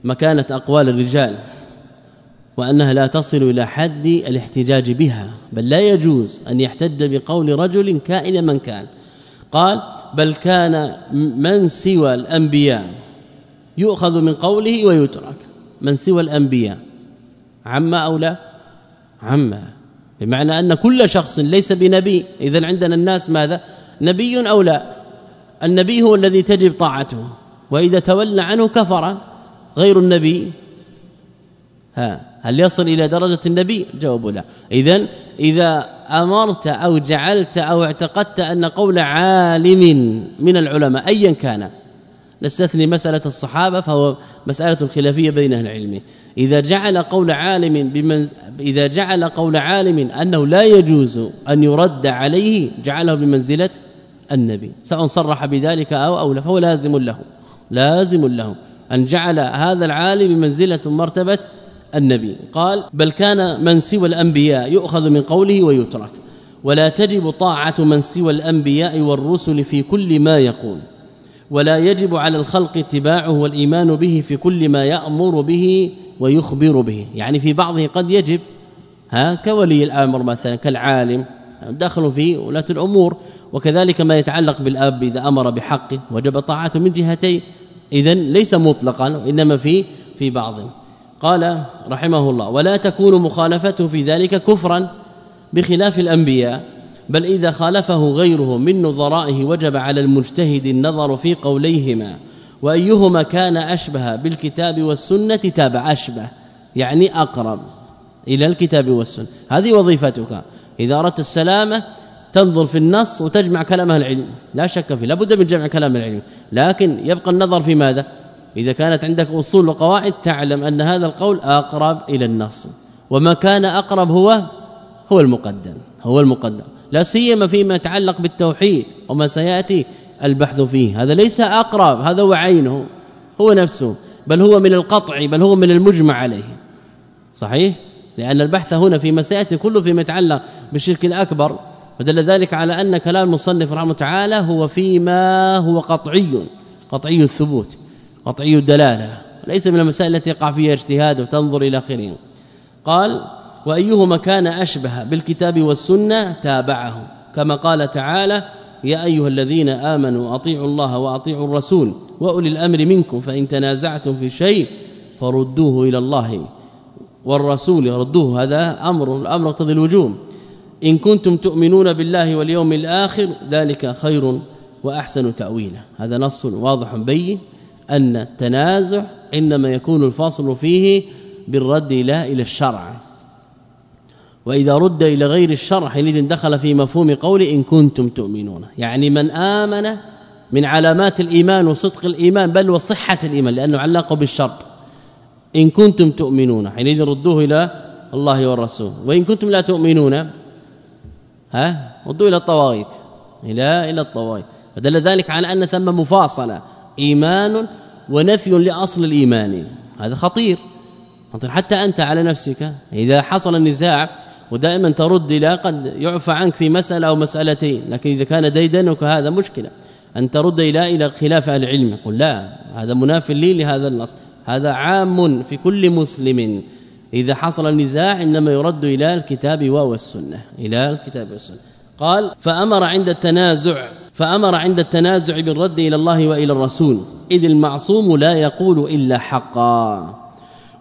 مكانة أقوال الرجال وأنها لا تصل إلى حد الاحتجاج بها بل لا يجوز أن يحتج بقول رجل كائن من كان. قال بل كان من سوى الأنبياء يؤخذ من قوله ويترك. من سوى الأنبياء. عما أو لا؟ عما. بمعنى أن كل شخص ليس بنبي. اذا عندنا الناس ماذا؟ نبي أو لا؟ النبي هو الذي تجب طاعته وإذا تولى عنه كفر غير النبي. ها. هل يصل إلى درجة النبي؟ جواب لا. اذا إذا أمرت أو جعلت أو اعتقدت أن قول عالم من العلماء ايا كان نستثني مسألة الصحابة فهو مسألة خلافية بين أهل العلم. إذا جعل قول عالم بمن إذا جعل قول عالم أنه لا يجوز أن يرد عليه جعله بمنزلة النبي سواء صرح بذلك أو أو لا فهو لازم له لازم له أن جعل هذا العالم بمنزلة مرتبة النبي. قال بل كان من سوى الأنبياء يؤخذ من قوله ويترك. ولا تجب طاعة من سوى الأنبياء والرسل في كل ما يقول. ولا يجب على الخلق اتباعه والإيمان به في كل ما يأمر به ويخبر به. يعني في بعضه قد يجب ها كولي الأمر مثلا كالعالم دخل في ولاة الأمور. وكذلك ما يتعلق بالأب إذا أمر بحقه وجب طاعته من جهتين. اذا ليس مطلقا انما في في بعض قال رحمه الله ولا تكون مخالفته في ذلك كفرا بخلاف الأنبياء بل إذا خالفه غيره من نظرائه وجب على المجتهد النظر في قوليهما وأيهما كان أشبه بالكتاب والسنة تابع أشبه يعني أقرب إلى الكتاب والسنة. هذه وظيفتك. إذا أردت السلامة تنظر في النص وتجمع كلام العلم لا شك فيه لابد من جمع كلام العلم لكن يبقى النظر في ماذا؟ إذا كانت عندك أصول وقواعد تعلم أن هذا القول أقرب إلى النص وما كان أقرب هو هو المقدم هو المقدم لا سيما فيما يتعلق بالتوحيد وما سيأتي البحث فيه هذا ليس أقرب هذا هو عينه هو نفسه بل هو من القطع بل هو من المجمع عليه. صحيح؟ لأن البحث هنا في مسائل كله فيما يتعلق بالشرك الأكبر ودل ذلك على أن كلام المصنف رحمه تعالى هو فيما هو قطعي قطعي الثبوت. قطعي الدلالة. ليس من المسائل التي يقع فيها اجتهاد وتنظر إلى اخره قال وأيهما كان أشبه بالكتاب والسنة تابعه. كما قال تعالى يا أيها الذين آمنوا أطيعوا الله وأطيعوا الرسول وأولي الأمر منكم فإن تنازعتم في شيء فردوه إلى الله والرسول ردوه هذا أمر الأمر يقتضي الوجوب. إن كنتم تؤمنون بالله واليوم الآخر ذلك خير وأحسن تأويلا. هذا نص واضح بين أن التنازع إنما يكون الفاصل فيه بالرد لا إلى الشرع. وإذا رد إلى غير الشرع حينئذ دخل في مفهوم قول إن كنتم تؤمنون. يعني من آمن من علامات الإيمان وصدق الإيمان بل وصحة الإيمان لأنه علقه بالشرط. إن كنتم تؤمنون حينئذ ردوه إلى الله والرسول. وإن كنتم لا تؤمنون ها ردوا إلى الطواغيت. إلى إلى الطواغيت. فدل ذلك على أن ثم مفاصلة. إيمان ونفي لأصل الإيمان. هذا خطير. حتى أنت على نفسك. إذا حصل النزاع ودائما ترد إلى قد يعفى عنك في مسألة أو مسألتين لكن إذا كان ديدنك هذا مشكلة. أن ترد إلى إلى خلاف العلم. قل لا هذا مناف لي لهذا النص. هذا عام في كل مسلم. إذا حصل النزاع إنما يرد إلى الكتاب والسنة إلى الكتاب والسنة. قال فأمر عند التنازع فأمر عند التنازع بالرد إلى الله وإلى الرسول إذ المعصوم لا يقول إلا حقا.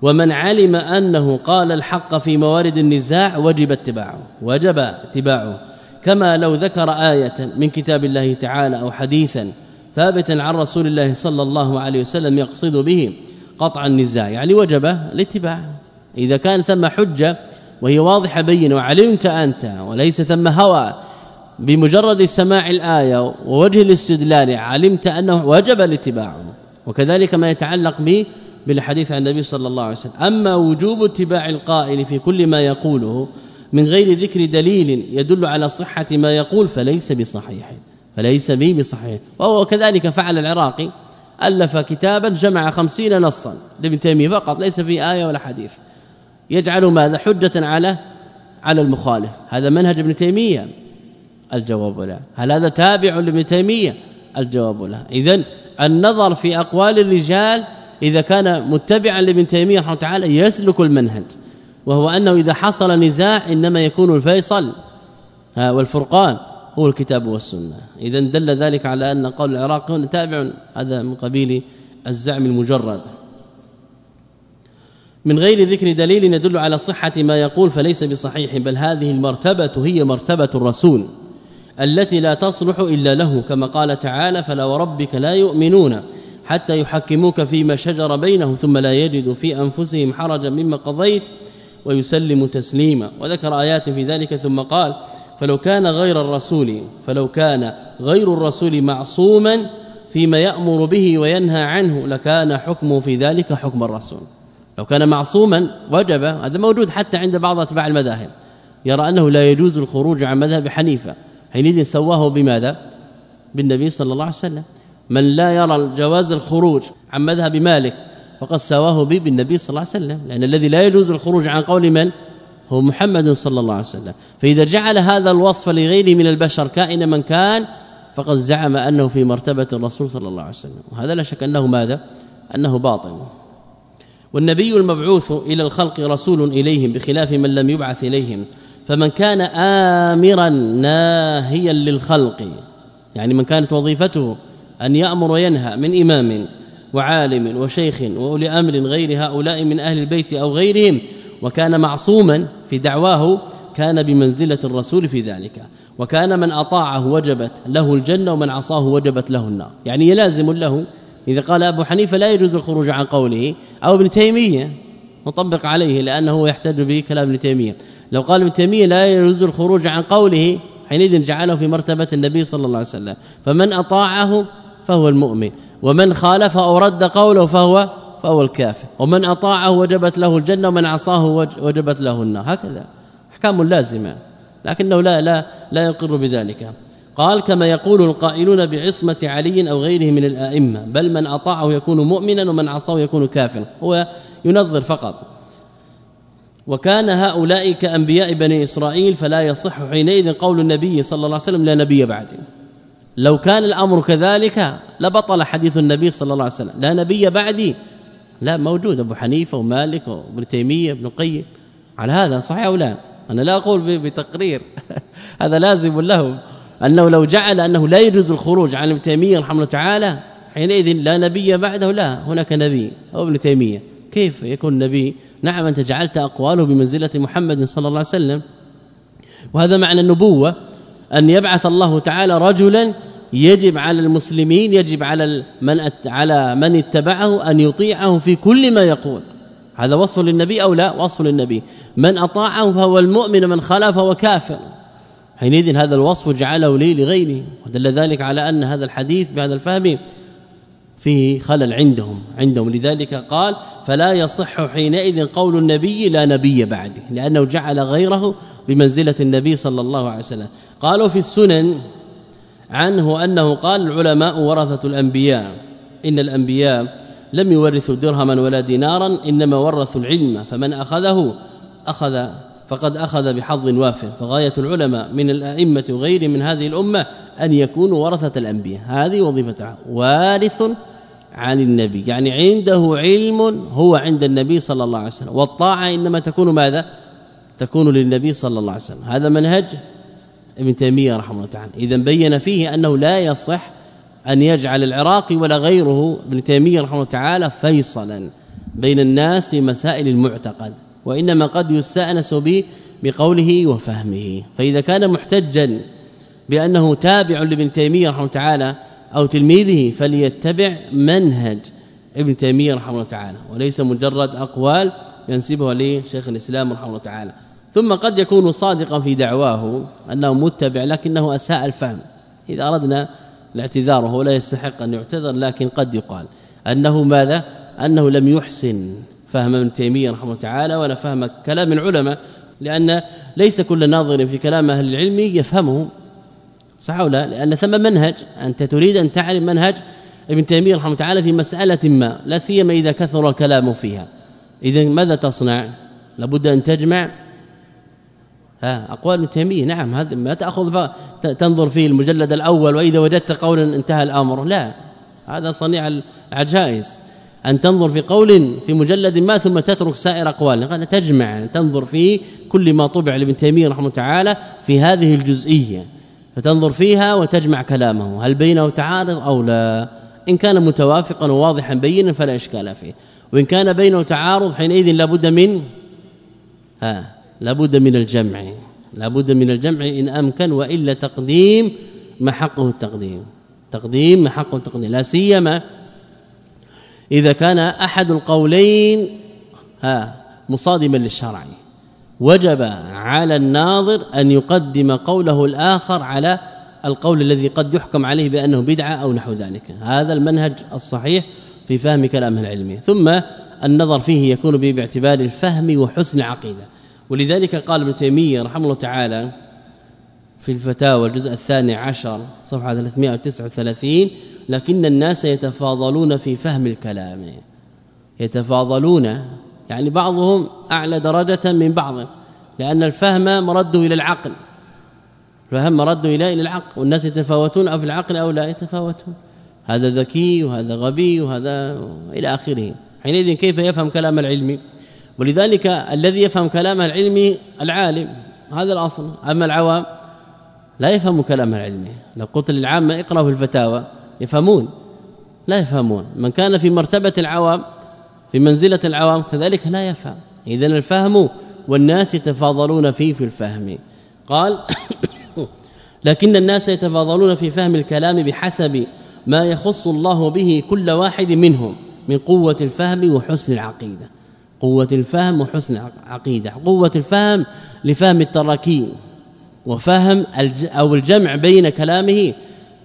ومن علم أنه قال الحق في موارد النزاع وجب اتباعه وجب اتباعه. كما لو ذكر آية من كتاب الله تعالى أو حديثا ثابتا عن رسول الله صلى الله عليه وسلم يقصد به قطع النزاع يعني وجب الاتباع. إذا كان ثم حجة وهي واضحة بينة وعلمت أنت وليس ثم هوى بمجرد سماع الآية ووجه الاستدلال علمت أنه وجب الاتباع. وكذلك ما يتعلق به بالحديث عن النبي صلى الله عليه وسلم. أما وجوب اتباع القائل في كل ما يقوله من غير ذكر دليل يدل على صحة ما يقول فليس بصحيح. فليس به بصحيح. وهو كذلك فعل العراقي ألف كتابا جمع خمسين نصا لابن تيمية فقط ليس في آية ولا حديث. يجعل ماذا؟ حجة على على المخالف. هذا منهج ابن تيمية. الجواب لا. هل هذا تابع لابن تيمية؟ الجواب لا. اذا النظر في أقوال الرجال إذا كان متبعا لابن تيمية رحمه تعالى يسلك المنهج وهو أنه إذا حصل نزاع إنما يكون الفيصل والفرقان هو الكتاب والسنة. اذا دل ذلك على أن قول العراق تابع هذا من قبيل الزعم المجرد. من غير ذكر دليل يدل على صحة ما يقول فليس بصحيح بل هذه المرتبة هي مرتبة الرسول. التي لا تصلح إلا له كما قال تعالى فلا وربك لا يؤمنون حتى يحكموك فيما شجر بينهم ثم لا يجدوا في أنفسهم حرجا مما قضيت ويسلم تسليما. وذكر آيات في ذلك ثم قال فلو كان غير الرسول فلو كان غير الرسول معصوما فيما يأمر به وينهى عنه لكان حكمه في ذلك حكم الرسول. لو كان معصوما وجب هذا موجود حتى عند بعض أتباع المذاهب يرى أنه لا يجوز الخروج عن مذهب حنيفة. حينئذ سواه بماذا؟ بالنبي صلى الله عليه وسلم. من لا يرى جواز الخروج عن مذهب مالك فقد سواه به بالنبي صلى الله عليه وسلم. لأن الذي لا يجوز الخروج عن قول من؟ هو محمد صلى الله عليه وسلم. فإذا جعل هذا الوصف لغيره من البشر كائن من كان فقد زعم أنه في مرتبة الرسول صلى الله عليه وسلم. وهذا لا شك أنه ماذا؟ أنه باطل. والنبي المبعوث إلى الخلق رسول إليهم بخلاف من لم يبعث إليهم. فمن كان آمرا ناهيا للخلق يعني من كانت وظيفته أن يأمر وينهى من إمام وعالم وشيخ وأولي أمر غير هؤلاء من أهل البيت أو غيرهم وكان معصوما في دعواه كان بمنزلة الرسول في ذلك. وكان من أطاعه وجبت له الجنة ومن عصاه وجبت له النار. يعني يلازم له إذا قال أبو حنيفة لا يجوز الخروج عن قوله أو ابن تيمية مطبق عليه لأنه يحتج به كلام ابن تيمية. لو قال ابن تيمية لا يجوز الخروج عن قوله حينئذ جعله في مرتبة النبي صلى الله عليه وسلم. فمن أطاعه فهو المؤمن ومن خالف أو رد قوله فهو فهو الكافر. ومن أطاعه وجبت له الجنة ومن عصاه وجبت له النار. هكذا. أحكام لازمة لكنه لا لا لا يقر بذلك. قال كما يقول القائلون بعصمة علي أو غيره من الأئمة بل من أطاعه يكون مؤمنا ومن عصاه يكون كافرا. هو ينظر فقط. وكان هؤلاء كأنبياء بني إسرائيل فلا يصح حينئذ قول النبي صلى الله عليه وسلم لا نبي بعده لو كان الأمر كذلك لبطل حديث النبي صلى الله عليه وسلم. لا نبي بعدي لا موجود. أبو حنيفة ومالك وابن تيمية ابن قيم على هذا صحيح أو لا؟ أنا لا أقول بتقرير. *laughs* هذا لازم له أنه لو جعل أنه لا يجوز الخروج عن ابن تيمية رحمه الله تعالى حينئذ لا نبي بعده. لا هناك نبي. هو ابن تيمية. كيف يكون نبي؟ نعم أنت جعلت أقواله بمنزلة محمد صلى الله عليه وسلم. وهذا معنى النبوة أن يبعث الله تعالى رجلا يجب على المسلمين يجب على من على من اتبعه أن يطيعه في كل ما يقول. هذا وصف للنبي أو لا؟ وصف للنبي. من أطاعه فهو المؤمن من خالف فهو كافر. حينئذ هذا الوصف جعله لي لغيره ودل ذلك على أن هذا الحديث بهذا الفهم فيه خلل عندهم عندهم. لذلك قال فلا يصح حينئذ قول النبي لا نبي بعده لأنه جعل غيره بمنزلة النبي صلى الله عليه وسلم. قالوا في السنن عنه أنه قال العلماء ورثة الأنبياء إن الأنبياء لم يورثوا درهما ولا دينارا إنما ورثوا العلم فمن أخذه أخذ فقد أخذ بحظ وافر. فغاية العلماء من الأئمة وغير من هذه الأمة أن يكونوا ورثة الأنبياء. هذه وظيفتها وارث عن النبي. يعني عنده علم هو عند النبي صلى الله عليه وسلم. والطاعة إنما تكون ماذا؟ تكون للنبي صلى الله عليه وسلم. هذا منهج ابن تيمية رحمه الله تعالى. اذا بين فيه أنه لا يصح أن يجعل العراقي ولا غيره ابن تيمية رحمه الله تعالى فيصلا بين الناس في مسائل المعتقد وإنما قد يستأنس به بقوله وفهمه. فإذا كان محتجا بأنه تابع لابن تيمية رحمه الله تعالى أو تلميذه فليتبع منهج ابن تيمية رحمه الله تعالى وليس مجرد أقوال ينسبها لشيخ الإسلام رحمه الله تعالى. ثم قد يكون صادقا في دعواه أنه متبع لكنه أساء الفهم. إذا أردنا الاعتذار وهو لا يستحق أن يعتذر لكن قد يقال أنه ماذا؟ أنه لم يحسن فهم ابن تيمية رحمه الله تعالى ولا فهم كلام العلماء لأن ليس كل ناظر في كلام أهل العلم يفهمه. صح أو لا؟ لأن ثم منهج. أنت تريد أن تعرف منهج ابن تيمية رحمه الله تعالى في مسألة ما لا سيما إذا كثر الكلام فيها. إذا ماذا تصنع؟ لابد أن تجمع. ها أقوال ابن تيمية. نعم هذا ما تأخذ تنظر فيه المجلد الأول وإذا وجدت قولا انتهى الأمر. لا هذا صنيع العجائز. أن تنظر في قول في مجلد ما ثم تترك سائر أقوال. تجمع تنظر في كل ما طبع لابن تيمية رحمه الله تعالى في هذه الجزئية. فتنظر فيها وتجمع كلامه. هل بينه تعارض أو لا؟ إن كان متوافقا وواضحا بينا فلا إشكال فيه. وإن كان بينه تعارض حينئذ لابد من ها لابد من الجمع. لابد من الجمع إن أمكن وإلا تقديم ما حقه التقديم. تقديم ما حقه التقديم. لا سيما إذا كان أحد القولين ها مصادما للشرع. وجب على الناظر أن يقدم قوله الآخر على القول الذي قد يحكم عليه بأنه بدعة أو نحو ذلك. هذا المنهج الصحيح في فهم كلام العلم. ثم النظر فيه يكون باعتبار الفهم وحسن العقيدة. ولذلك قال ابن تيمية رحمه الله تعالى في الفتاوى الجزء الثاني عشر صفحة 339 لكن الناس يتفاضلون في فهم الكلام. يتفاضلون يعني بعضهم أعلى درجة من بعض لأن الفهم مرده إلى العقل. الفهم مرده إلى إلى العقل. والناس يتفاوتون أو في العقل أو لا يتفاوتون. هذا ذكي وهذا غبي وهذا إلى آخره. حينئذ كيف يفهم كلام العلم؟ ولذلك الذي يفهم كلام العلم العالم هذا الأصل. أما العوام لا يفهم كلام العلم. لو قلت للعامة اقرأوا الفتاوى يفهمون. لا يفهمون. من كان في مرتبة العوام في منزلة العوام كذلك لا يفهم. اذا الفهم والناس يتفاضلون فيه في الفهم. قال *coughs* لكن الناس يتفاضلون في فهم الكلام بحسب ما يخص الله به كل واحد منهم من قوة الفهم وحسن العقيدة. قوة الفهم وحسن العقيدة. قوة الفهم لفهم التراكيب وفهم أو الجمع بين كلامه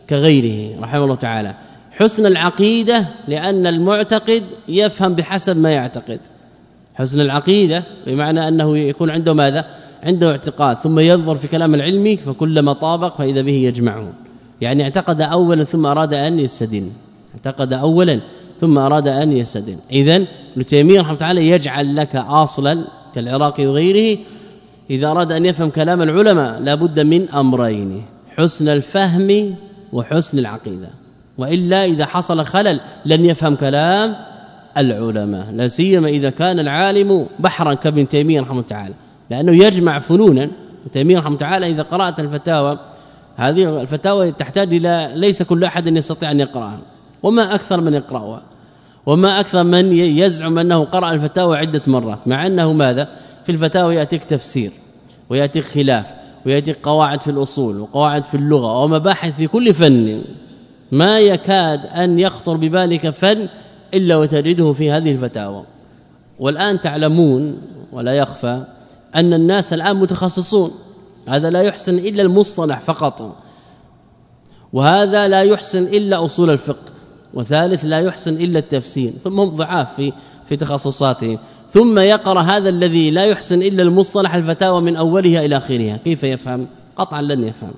كغيره رحمه الله تعالى. حسن العقيدة لأن المعتقد يفهم بحسب ما يعتقد. حسن العقيدة بمعنى أنه يكون عنده ماذا؟ عنده اعتقاد ثم ينظر في كلام العلم فكلما طابق فإذا به يجمعون. يعني اعتقد اولا ثم أراد أن يستدل اعتقد اولا ثم أراد أن يستدل اذا ابن تيمية رحمة الله تعالى يجعل لك أصلا كالعراقي وغيره. إذا أراد أن يفهم كلام العلماء لابد من أمرين حسن الفهم وحسن العقيدة. وإلا إذا حصل خلل لن يفهم كلام العلماء لا سيما إذا كان العالم بحرا كابن تيمية رحمه الله تعالى لأنه يجمع فنونا. تيمية رحمه الله تعالى إذا قرأت الفتاوى هذه الفتاوى تحتاج إلى ليس كل أحد يستطيع أن يقرأها وما أكثر من يقرأها وما أكثر من يزعم أنه قرأ الفتاوى عدة مرات مع أنه ماذا؟ في الفتاوى يأتيك تفسير ويأتيك خلاف ويأتيك قواعد في الأصول وقواعد في اللغة ومباحث في كل فن. ما يكاد أن يخطر ببالك فن إلا وتجده في هذه الفتاوى. والآن تعلمون ولا يخفى أن الناس الآن متخصصون. هذا لا يحسن إلا المصطلح فقط. وهذا لا يحسن إلا أصول الفقه. وثالث لا يحسن إلا التفسير. ثم هم ضعاف في في تخصصاتهم. ثم يقرأ هذا الذي لا يحسن إلا المصطلح الفتاوى من أولها إلى آخرها. كيف يفهم؟ قطعا لن يفهم.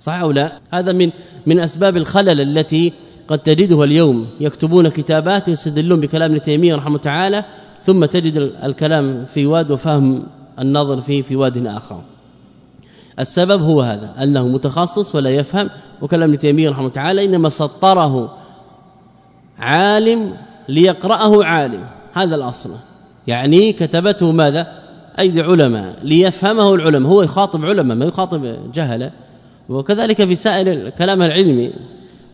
صح أو لا؟ هذا من من أسباب الخلل التي قد تجدها اليوم. يكتبون كتابات يستدلون بكلام ابن تيمية رحمه تعالى ثم تجد الكلام في واد وفهم النظر فيه في واد آخر. السبب هو هذا أنه متخصص ولا يفهم وكلام ابن تيمية رحمه تعالى إنما سطره عالم ليقرأه عالم. هذا الأصل. يعني كتبته ماذا؟ أيدي علماء ليفهمه العلماء. هو يخاطب علماء ما يخاطب جهلة. وكذلك في سائر الكلام العلمي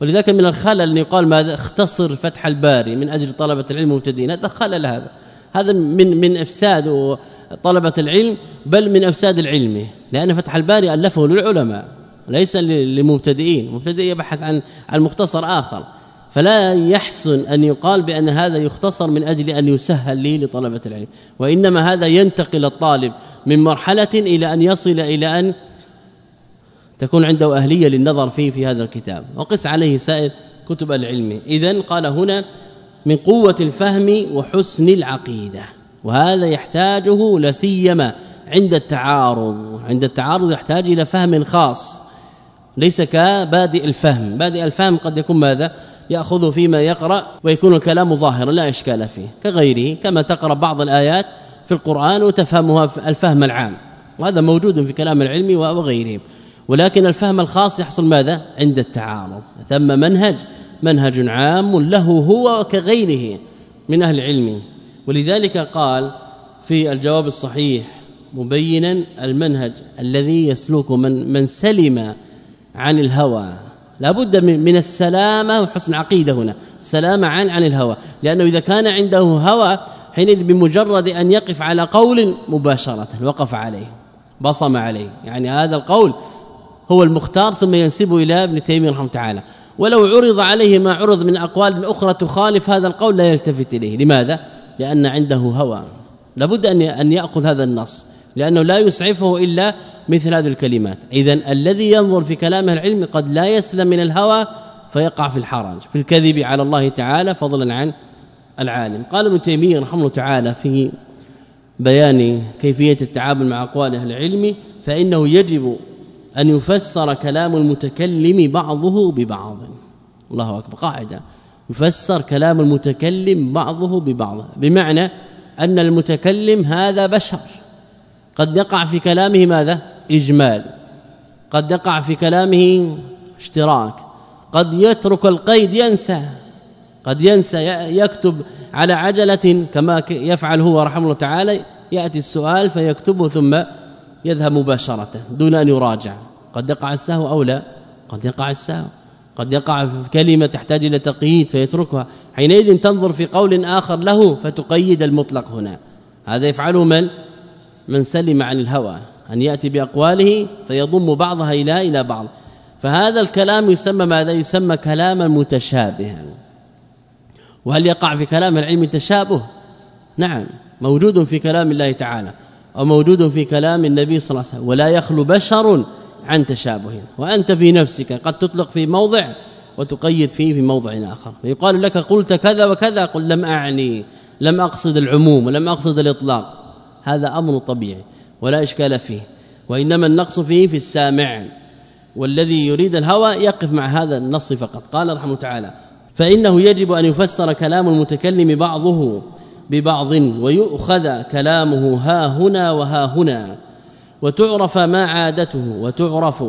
ولذلك من الخلل أن يقال ماذا؟ اختصر فتح الباري من أجل طلبة العلم المبتدئين. هذا خلل هذا. هذا من من أفساد طلبة العلم بل من أفساد العلم. لأن فتح الباري ألفه للعلماء ليس للمبتدئين. المبتدئ يبحث عن عن مختصر آخر. فلا يحسن أن يقال بأن هذا يختصر من أجل أن يسهل لي لطلبة العلم. وإنما هذا ينتقل الطالب من مرحلة إلى أن يصل إلى أن تكون عنده أهلية للنظر فيه في هذا الكتاب. وقس عليه سائر كتب العلم. إذا قال هنا من قوة الفهم وحسن العقيدة. وهذا يحتاجه لسيما عند التعارض. عند التعارض يحتاج إلى فهم خاص. ليس كبادئ الفهم. بادئ الفهم قد يكون ماذا؟ يأخذ فيما يقرأ ويكون الكلام ظاهرا لا إشكال فيه. كغيره كما تقرأ بعض الآيات في القرآن وتفهمها الفهم العام. وهذا موجود في كلام العلم وغيره ولكن الفهم الخاص يحصل ماذا؟ عند التعارض. ثم منهج منهج عام له هو كغيره من أهل العلم. ولذلك قال في الجواب الصحيح مبينا المنهج الذي يسلك من من سلم عن الهوى. لابد من السلامة وحسن عقيدة هنا. سلامه عن عن الهوى. لأنه إذا كان عنده هوى حينئذ بمجرد أن يقف على قول مباشرة وقف عليه بصم عليه. يعني هذا القول هو المختار ثم ينسب إلى ابن تيمية رحمه تعالى. ولو عرض عليه ما عرض من أقوال أخرى تخالف هذا القول لا يلتفت إليه. لماذا؟ لأن عنده هوى. لابد أن أن يأخذ هذا النص لأنه لا يسعفه إلا مثل هذه الكلمات. إذا الذي ينظر في كلامه العلم قد لا يسلم من الهوى فيقع في الحرج. في الكذب على الله تعالى فضلا عن العالم. قال ابن تيمية رحمه الله تعالى في بيان كيفية التعامل مع أقوال أهل العلم فإنه يجب أن يفسر كلام المتكلم بعضه ببعض. الله أكبر. قاعدة. يفسر كلام المتكلم بعضه ببعض. بمعنى أن المتكلم هذا بشر. قد يقع في كلامه ماذا؟ إجمال. قد يقع في كلامه اشتراك. قد يترك القيد ينسى. قد ينسى. يكتب على عجلة كما يفعل هو رحمه الله تعالى. يأتي السؤال فيكتبه ثم يذهب مباشرة دون أن يراجع. قد يقع السهو أو لا؟ قد يقع السهو. قد يقع كلمة تحتاج إلى تقييد فيتركها. حينئذ تنظر في قول آخر له فتقيد المطلق هنا. هذا يفعله من؟ من سلم عن الهوى. أن يأتي بأقواله فيضم بعضها إلى إلى بعض. فهذا الكلام يسمى ماذا؟ يسمى كلاما متشابها. وهل يقع في كلام العلم تشابه؟ نعم. موجود في كلام الله تعالى. أو موجود في كلام النبي صلى الله عليه وسلم. ولا يخلو بشر عن تشابه وأنت في نفسك قد تطلق في موضع وتقيد فيه في موضع آخر. فيقال لك قلت كذا وكذا قل لم أعني لم أقصد العموم ولم أقصد الإطلاق. هذا أمر طبيعي ولا إشكال فيه وإنما النقص فيه في السامع. والذي يريد الهوى يقف مع هذا النص فقط. قال رحمه تعالى فإنه يجب أن يفسر كلام المتكلم بعضه ببعض ويؤخذ كلامه ها هنا وها هنا. وتعرف ما عادته وتعرف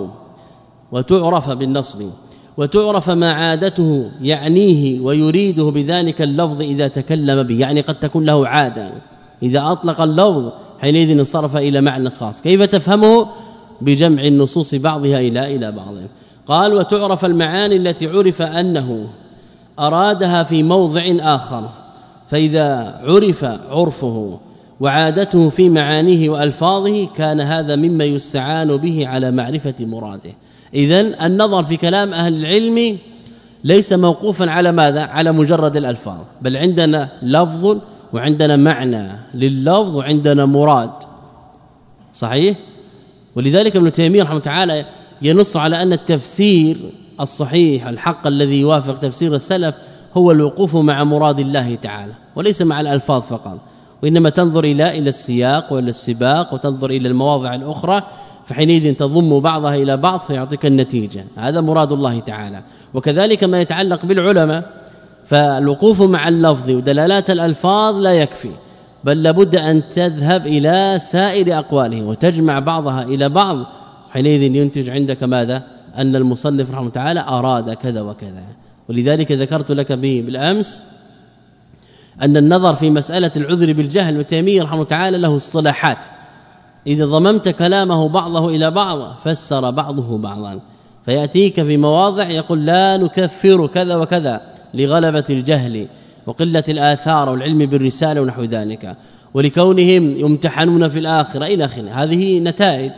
وتعرف بالنصب وتعرف ما عادته يعنيه ويريده بذلك اللفظ إذا تكلم به يعني قد تكون له عادة. إذا أطلق اللفظ حينئذ انصرف إلى معنى خاص. كيف تفهمه؟ بجمع النصوص بعضها إلى إلى بعض. قال وتعرف المعاني التي عرف أنه أرادها في موضع آخر فإذا عرف عرفه وعادته في معانيه وألفاظه كان هذا مما يستعان به على معرفة مراده. اذا النظر في كلام أهل العلم ليس موقوفا على ماذا؟ على مجرد الألفاظ بل عندنا لفظ وعندنا معنى لللفظ وعندنا مراد. صحيح؟ ولذلك ابن تيمية رحمه تعالى ينص على أن التفسير الصحيح الحق الذي يوافق تفسير السلف هو الوقوف مع مراد الله تعالى وليس مع الألفاظ فقط. وإنما تنظر إلى إلى السياق وإلى السباق وتنظر إلى المواضع الأخرى فحينئذ تضم بعضها إلى بعض فيعطيك النتيجة. هذا مراد الله تعالى. وكذلك ما يتعلق بالعلماء فالوقوف مع اللفظ ودلالات الألفاظ لا يكفي بل لابد أن تذهب إلى سائر أقواله وتجمع بعضها إلى بعض. حينئذ ينتج عندك ماذا؟ أن المصنف رحمه تعالى أراد كذا وكذا. ولذلك ذكرت لك بالأمس أن النظر في مسألة العذر بالجهل وتيميه رحمه تعالى له اصطلاحات إذا ضممت كلامه بعضه إلى بعض فسر بعضه بعضا. فيأتيك في مواضع يقول لا نكفر كذا وكذا لغلبة الجهل وقلة الآثار والعلم بالرسالة ونحو ذلك. ولكونهم يمتحنون في الآخرة إلى آخره. هذه نتائج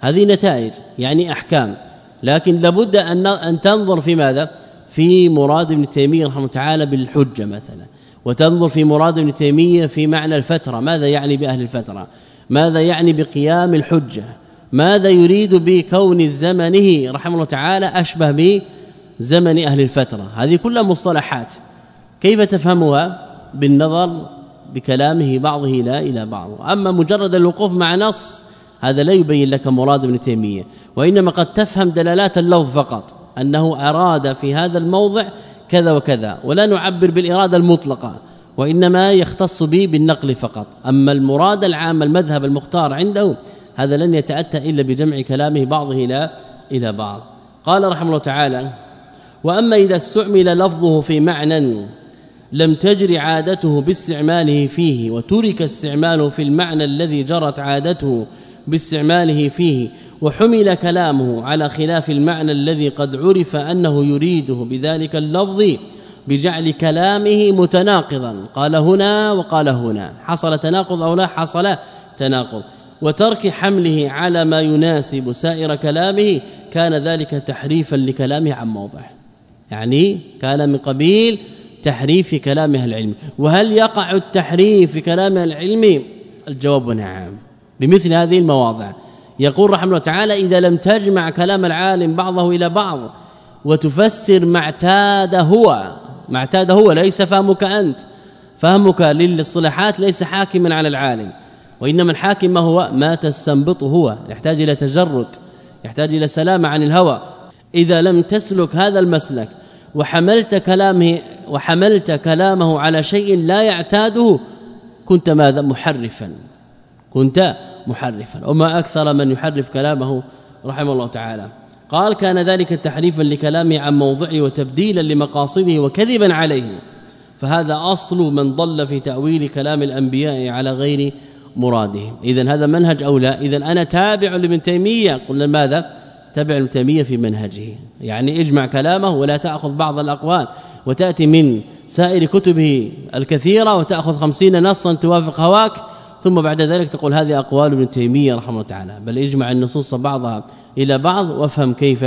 هذه نتائج يعني أحكام. لكن لابد ان أن تنظر في ماذا؟ في مراد ابن تيمية رحمه تعالى بالحجة مثلا. وتنظر في مراد ابن تيمية في معنى الفترة. ماذا يعني بأهل الفترة؟ ماذا يعني بقيام الحجة؟ ماذا يريد بكون زمنه رحمه الله تعالى أشبه بزمن أهل الفترة؟ هذه كلها مصطلحات. كيف تفهمها؟ بالنظر بكلامه بعضه لا إلى بعض. أما مجرد الوقوف مع نص هذا لا يبين لك مراد ابن تيمية. وإنما قد تفهم دلالات اللفظ فقط أنه أراد في هذا الموضع كذا وكذا ولا نعبر بالإرادة المطلقة وإنما يختص به بالنقل فقط. أما المراد العام المذهب المختار عنده هذا لن يتأتى إلا بجمع كلامه بعضه إلى إلى بعض. قال رحمه الله تعالى وأما إذا استعمل لفظه في معنى لم تجر عادته باستعماله فيه وترك استعماله في المعنى الذي جرت عادته باستعماله فيه وحمل كلامه على خلاف المعنى الذي قد عرف أنه يريده بذلك اللفظ بجعل كلامه متناقضا. قال هنا وقال هنا. حصل تناقض أو لا؟ حصل تناقض. وترك حمله على ما يناسب سائر كلامه كان ذلك تحريفا لكلامه عن موضع. يعني كان من قبيل تحريف كلامه العلمي وهل يقع التحريف في كلامه العلمي الجواب نعم. بمثل هذه المواضع. يقول رحمه الله تعالى إذا لم تجمع كلام العالم بعضه إلى بعض وتفسر ما اعتاد هو ما اعتاد هو ليس فهمك أنت. فهمك للاصطلاحات ليس حاكما على العالم وإنما الحاكم ما هو ما تستنبطه هو يحتاج إلى تجرد يحتاج إلى سلامه عن الهوى. إذا لم تسلك هذا المسلك وحملت كلامه وحملت كلامه على شيء لا يعتاده كنت ماذا؟ محرفا. كنت محرفا. وما أكثر من يحرف كلامه رحمه الله تعالى. قال كان ذلك تحريفا لكلامه عن موضعه وتبديلا لمقاصده وكذبا عليه. فهذا أصل من ضل في تأويل كلام الأنبياء على غير مراده. اذا هذا منهج أو لا؟ اذا أنا تابع لابن تيمية. قلنا ماذا تابع ابن تيمية في منهجه. يعني اجمع كلامه ولا تأخذ بعض الأقوال. وتأتي من سائر كتبه الكثيرة وتأخذ خمسين نصا توافق هواك. ثم بعد ذلك تقول هذه أقوال ابن تيمية رحمه الله تعالى. بل اجمع النصوص بعضها إلى بعض وافهم كيف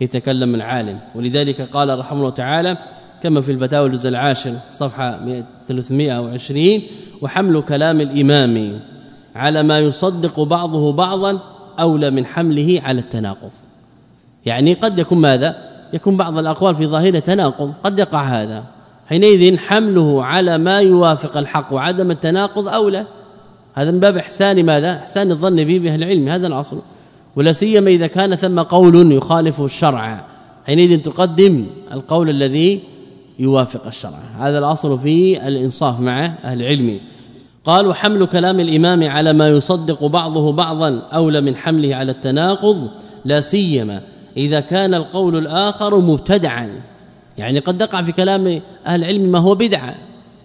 يتكلم العالم. ولذلك قال رحمه الله تعالى كما في الفتاوى الجزء العاشر صفحة 320 وحمل كلام الإمام على ما يصدق بعضه بعضا أولى من حمله على التناقض. يعني قد يكون ماذا؟ يكون بعض الأقوال في ظاهره تناقض قد يقع هذا. حينئذ حمله على ما يوافق الحق وعدم التناقض أولى. هذا من باب إحسان ماذا؟ إحسان الظن به بأهل العلم هذا الأصل. ولا سيما إذا كان ثم قول يخالف الشرع. حينئذ تقدم القول الذي يوافق الشرع. هذا الأصل في الإنصاف مع أهل العلم. قال وحمل كلام الإمام على ما يصدق بعضه بعضا أولى من حمله على التناقض؟ لا سيما إذا كان القول الآخر مبتدعا. يعني قد يقع في كلام أهل العلم ما هو بدعة.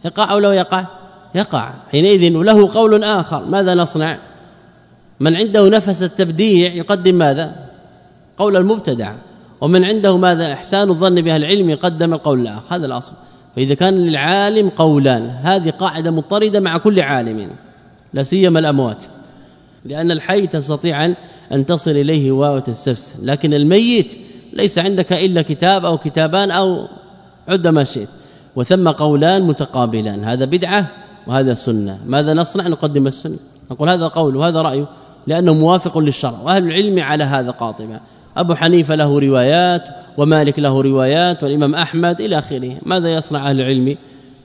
يقع أو لا يقع؟ يقع. حينئذ له قول آخر. ماذا نصنع؟ من عنده نفس التبديع يقدم ماذا؟ قول المبتدع. ومن عنده ماذا؟ إحسان الظن بها العلم يقدم القول الآخر. هذا الأصل. فإذا كان للعالم قولان هذه قاعدة مضطردة مع كل عالم. لا سيما الأموات. لأن الحي تستطيع ان تصل إليه وتستفسر لكن الميت ليس عندك إلا كتاب أو كتابان أو عد ما شئت. وثم قولان متقابلان. هذا بدعة وهذا سنة. ماذا نصنع؟ نقدم السنة. نقول هذا قول وهذا رايه لأنه موافق للشرع وأهل العلم على هذا قاطبه أبو حنيفة له روايات ومالك له روايات والإمام أحمد إلى آخره. ماذا يصنع أهل العلم؟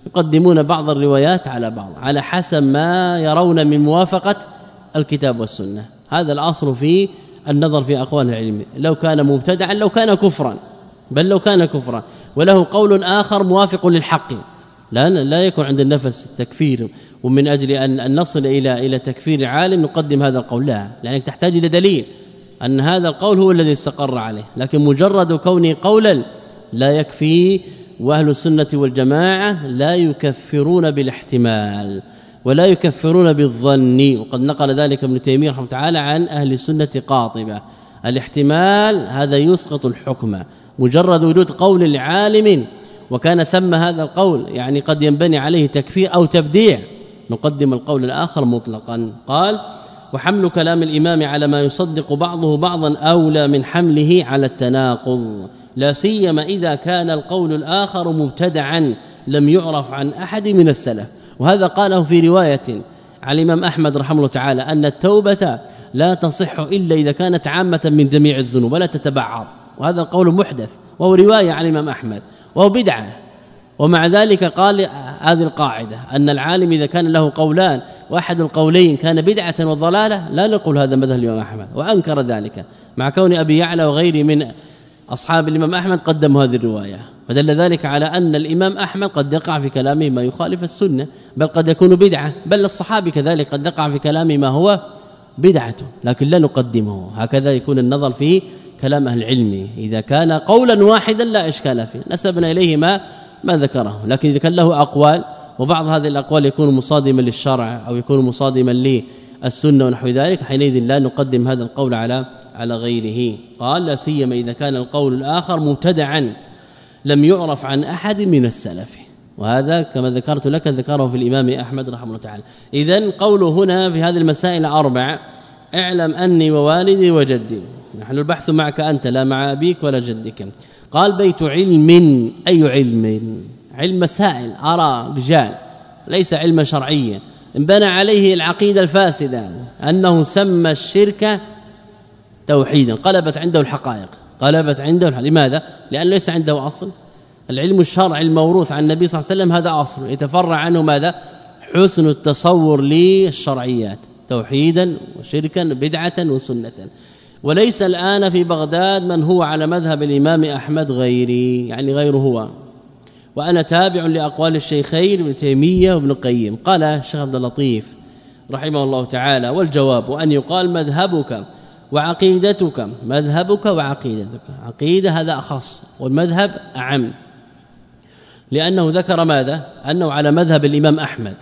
يقدمون بعض الروايات على بعض على حسب ما يرون من موافقة الكتاب والسنة. هذا الأصل في النظر في اقوال العلم. لو كان مبتدعا لو كان كفرا. بل لو كان كفرا. وله قول آخر موافق للحق. لا لا يكون عند النفس التكفير. ومن أجل أن نصل إلى إلى تكفير عالم نقدم هذا القول. لا لأنك تحتاج إلى دليل أن هذا القول هو الذي استقر عليه. لكن مجرد كونه قولا لا يكفي وأهل السنة والجماعة لا يكفرون بالاحتمال ولا يكفرون بالظن. وقد نقل ذلك ابن تيمية رحمه تعالى عن أهل السنة قاطبة. الاحتمال هذا يسقط الحكم. مجرد وجود قول لعالم وكان ثم هذا القول يعني قد ينبني عليه تكفير أو تبديع. نقدم القول الآخر مطلقا. قال وحمل كلام الإمام على ما يصدق بعضه بعضا أولى من حمله على التناقض. لا سيما إذا كان القول الآخر مبتدعا لم يعرف عن أحد من السلف. وهذا قاله في رواية على الإمام أحمد رحمه الله تعالى أن التوبة لا تصح إلا إذا كانت عامة من جميع الذنوب ولا تتبعض. وهذا القول محدث وهو رواية عن الإمام أحمد. وهو بدعة. ومع ذلك قال هذه القاعدة أن العالم إذا كان له قولان واحد القولين كان بدعة وضلالة لا نقول هذا مذهب الإمام أحمد وأنكر ذلك. مع كون أبي يعلى وغيره من أصحاب الإمام أحمد قدموا هذه الرواية. فدل ذلك على أن الإمام أحمد قد يقع في كلامه ما يخالف السنة بل قد يكون بدعة بل الصحابي كذلك قد يقع في كلامه ما هو بدعة لكن لا نقدمه. هكذا يكون النظر في كلام أهل العلم. إذا كان قولا واحدا لا إشكال فيه. نسبنا إليه ما ما ذكره. لكن إذا كان له أقوال وبعض هذه الأقوال يكون مصادما للشرع أو يكون مصادما للسنة ونحو ذلك حينئذ لا نقدم هذا القول على على غيره. قال لا سيما إذا كان القول الآخر مبتدعا لم يعرف عن أحد من السلف. وهذا كما ذكرت لك ذكره في الإمام أحمد رحمه الله تعالى. اذا قوله هنا في هذه المسائل أربع اعلم أني ووالدي وجدي. نحن البحث معك أنت لا مع أبيك ولا جدك. قال بيت علم أي علم؟ علم مسائل أرى رجال. ليس علما شرعيا انبنى عليه العقيدة الفاسدة أنه سمى الشرك توحيدا. قلبت عنده الحقائق. قلبت عنده لماذا؟ لأن ليس عنده أصل. العلم الشرعي الموروث عن النبي صلى الله عليه وسلم هذا أصل. يتفرع عنه ماذا؟ حسن التصور للشرعيات. توحيدا وشركا بدعة وسنة. وليس الآن في بغداد من هو على مذهب الإمام أحمد غيري يعني غيره هو. وأنا تابع لأقوال الشيخين ابن تيمية وابن القيم. قال الشيخ عبد اللطيف رحمه الله تعالى والجواب أن يقال مذهبك وعقيدتك مذهبك وعقيدتك. عقيدة هذا أخص والمذهب أعم. لأنه ذكر ماذا؟ أنه على مذهب الإمام أحمد.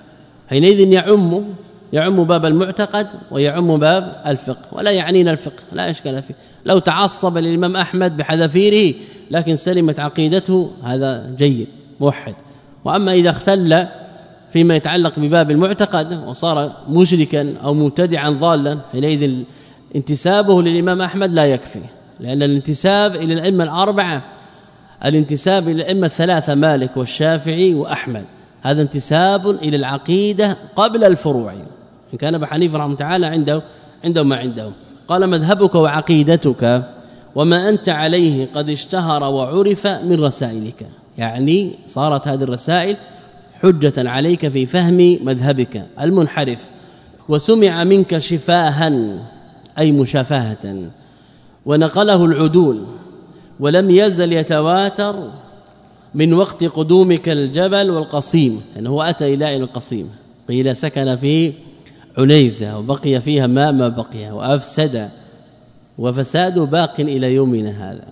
حينئذ يعم يعم باب المعتقد ويعم باب الفقه ولا يعنينا الفقه لا إشكال فيه. لو تعصب الامام أحمد بحذافيره لكن سلمت عقيدته هذا جيد موحد. وأما إذا اختل فيما يتعلق بباب المعتقد وصار مشركا أو مبتدعا ضالا حينئذ انتسابه للإمام أحمد لا يكفي لأن الانتساب إلى الأئمة الأربعة الانتساب إلى الأئمة الثلاثة مالك والشافعي وأحمد. هذا انتساب إلى العقيدة قبل الفروع. إن كان ابو حنيفة رحمه تعالى عنده عنده ما عنده. قال مذهبك وعقيدتك وما أنت عليه قد اشتهر وعرف من رسائلك. يعني صارت هذه الرسائل حجة عليك في فهم مذهبك المنحرف وسمع منك شفاها أي مشافهة ونقله العدول ولم يزل يتواتر من وقت قدومك الجبل والقصيم. يعني هو أتى إلى القصيم قيل سكن في عنيزة وبقي فيها ما ما بقي وأفسد وفساد باق إلى يومنا هذا.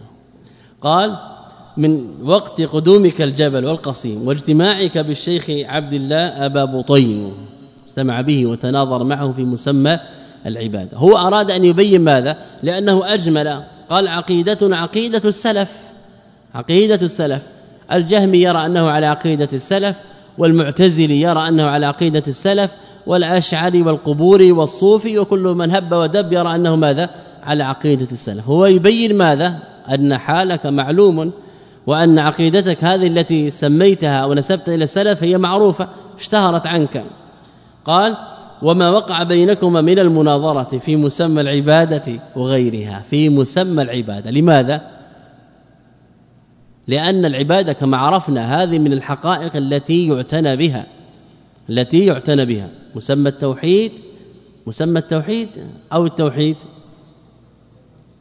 قال من وقت قدومك الجبل والقصيم واجتماعك بالشيخ عبد الله أبا بطين سمع به وتناظر معه في مسمى العبادة. هو أراد أن يبين ماذا؟ لأنه أجمل. قال عقيدتنا عقيدة السلف. عقيدة السلف. الجهمي يرى أنه على عقيدة السلف والمعتزلي يرى أنه على عقيدة السلف والأشعري والقبوري والصوفي وكل من هب ودب يرى أنه ماذا؟ على عقيدة السلف. هو يبين ماذا؟ أن حالك معلوم وأن عقيدتك هذه التي سميتها ونسبت إلى السلف هي معروفة اشتهرت عنك. قال وما وقع بينكما من المناظرة في مسمى العبادة وغيرها. في مسمى العبادة. لماذا؟ لأن العبادة كما عرفنا هذه من الحقائق التي يعتنى بها التي يعتنى بها. مسمى التوحيد مسمى التوحيد أو التوحيد؟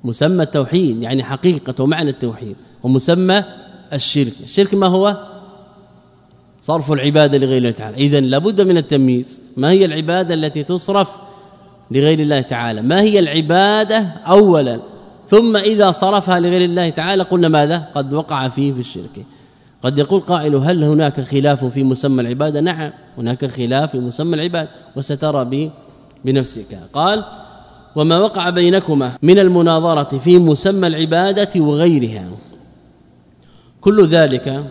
مسمى التوحيد يعني حقيقة ومعنى التوحيد ومسمى الشرك. الشرك ما هو؟ صرف العبادة لغير الله تعالى. اذا لابد من التمييز. ما هي العبادة التي تصرف لغير الله تعالى؟ ما هي العبادة اولا؟ ثم إذا صرفها لغير الله تعالى قلنا ماذا؟ قد وقع فيه في الشرك. قد يقول قائل هل هناك خلاف في مسمى العباده نعم هناك خلاف في مسمى العباده وسترى بنفسك. قال وما وقع بينكما من المناظرة في مسمى العبادة وغيرها. كل ذلك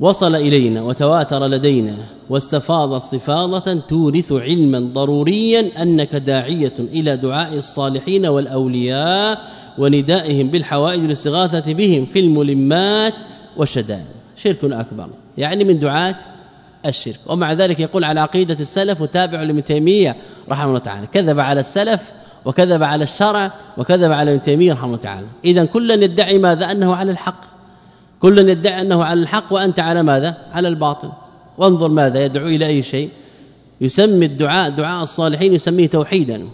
وصل إلينا وتواتر لدينا واستفاض استفاضة تورث علما ضروريا أنك داعية إلى دعاء الصالحين والأولياء وندائهم بالحوائج والاستغاثة بهم في الملمات والشدائد شرك أكبر. يعني من دعاة الشرك. ومع ذلك يقول على عقيدة السلف وتابع لابن تيمية رحمه الله تعالى كذب على السلف وكذب على الشرع وكذب على ابن تيمية رحمه الله تعالى. إذا كلا يدعي ماذا؟ أنه على الحق. كل يدعي أنه على الحق وأنت على ماذا؟ على الباطل. وانظر ماذا يدعو إلى أي شيء. يسمي الدعاء دعاء الصالحين يسميه توحيدا.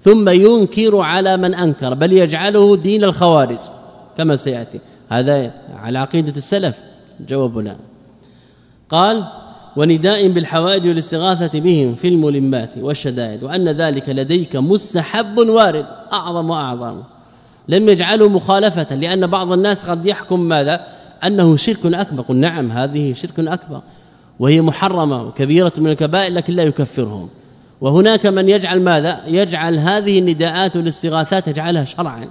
ثم ينكر على من أنكر بل يجعله دين الخوارج كما سيأتي. هذا على عقيدة السلف جوابنا. قال ونداء بالحوائج والاستغاثة بهم في الملمات والشدائد وأن ذلك لديك مستحب وارد أعظم وأعظم. لم يجعله مخالفة لأن بعض الناس قد يحكم ماذا؟ أنه شرك أكبر. قل نعم هذه شرك أكبر وهي محرمة وكبيرة من الكبائر لكن لا يكفرهم. وهناك من يجعل ماذا؟ يجعل هذه النداءات والاستغاثات يجعلها شرعا.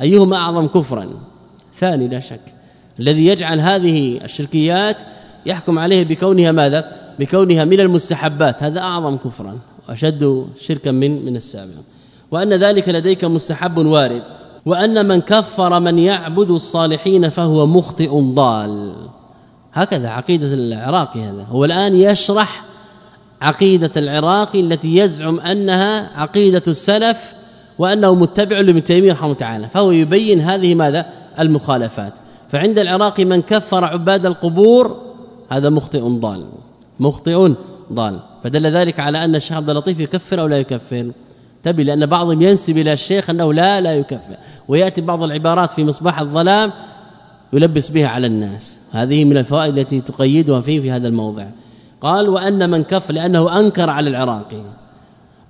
أيهما أعظم كفرا؟ ثاني لا شك. الذي يجعل هذه الشركيات يحكم عليه بكونها ماذا؟ بكونها من المستحبات. هذا أعظم كفرا وأشد شركا من من السابق وأن ذلك لديك مستحب وارد. وأن من كفر من يعبد الصالحين فهو مخطئ ضال. هكذا عقيدة العراقي هذا. هو الآن يشرح عقيدة العراقي التي يزعم أنها عقيدة السلف وأنه متبع لابن تيمية رحمه تعالى. فهو يبين هذه ماذا؟ المخالفات. فعند العراقي من كفر عباد القبور هذا مخطئ ضال. مخطئ ضال. فدل ذلك على أن الشيخ عبد اللطيف يكفر أو لا يكفر. تبي لأن بعضهم ينسب إلى الشيخ أنه لا لا يكفر. ويأتي بعض العبارات في مصباح الظلام يلبس بها على الناس. هذه من الفوائد التي تقيدها فيه في هذا الموضع. قال وأن من كفر لأنه أنكر على العراقي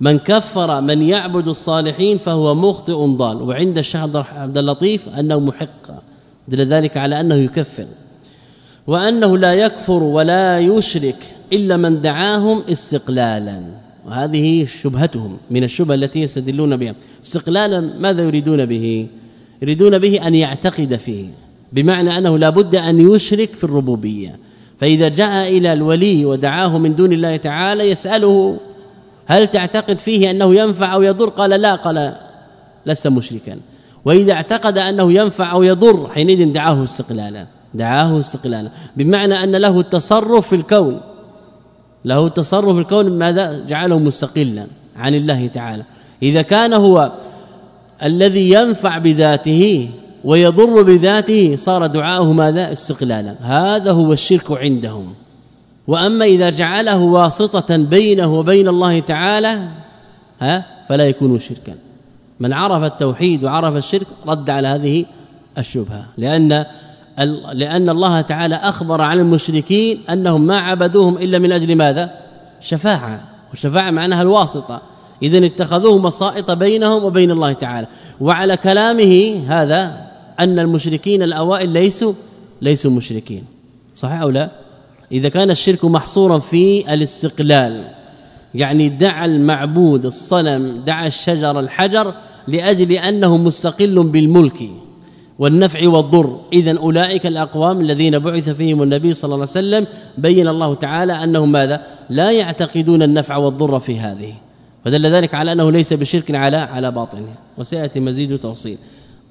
من كفر من يعبد الصالحين فهو مخطئ ضال. وعند الشيخ عبد اللطيف أنه محق دل ذلك على أنه يكفر. وأنه لا يكفر ولا يشرك إلا من دعاهم استقلالا. وهذه شبهتهم من الشبهة التي يستدلون بها. استقلالا ماذا يريدون به؟ يريدون به أن يعتقد فيه بمعنى أنه لا بد أن يشرك في الربوبية. فإذا جاء إلى الولي ودعاه من دون الله تعالى يسأله هل تعتقد فيه أنه ينفع أو يضر؟ قال لا قال لست مشركا. وإذا اعتقد أنه ينفع أو يضر حينئذ دعاه استقلالا دعاه استقلالا. بمعنى أن له التصرف في الكون له التصرف في الكون ماذا؟ جعله مستقلا عن الله تعالى. إذا كان هو الذي ينفع بذاته ويضر بذاته صار دعاؤه ماذا؟ استقلالا. هذا هو الشرك عندهم. وأما إذا جعله واسطة بينه وبين الله تعالى ها فلا يكون شركا. من عرف التوحيد وعرف الشرك رد على هذه الشبهة. لأن لأن الله تعالى أخبر عن المشركين أنهم ما عبدوهم إلا من أجل ماذا؟ شفاعة. والشفاعة معناها الواسطة. اذا اتخذوه مصائط بينهم وبين الله تعالى. وعلى كلامه هذا أن المشركين الأوائل ليسوا ليسوا مشركين. صحيح أو لا؟ إذا كان الشرك محصورا في الاستقلال يعني دعا المعبود الصنم دعا الشجر الحجر لأجل أنه مستقل بالملك والنفع والضر. اذا أولئك الأقوام الذين بعث فيهم النبي صلى الله عليه وسلم بين الله تعالى أنهم ماذا؟ لا يعتقدون النفع والضر في هذه. فدل ذلك على أنه ليس بشرك على على باطنه وسيأتي مزيد تفصيل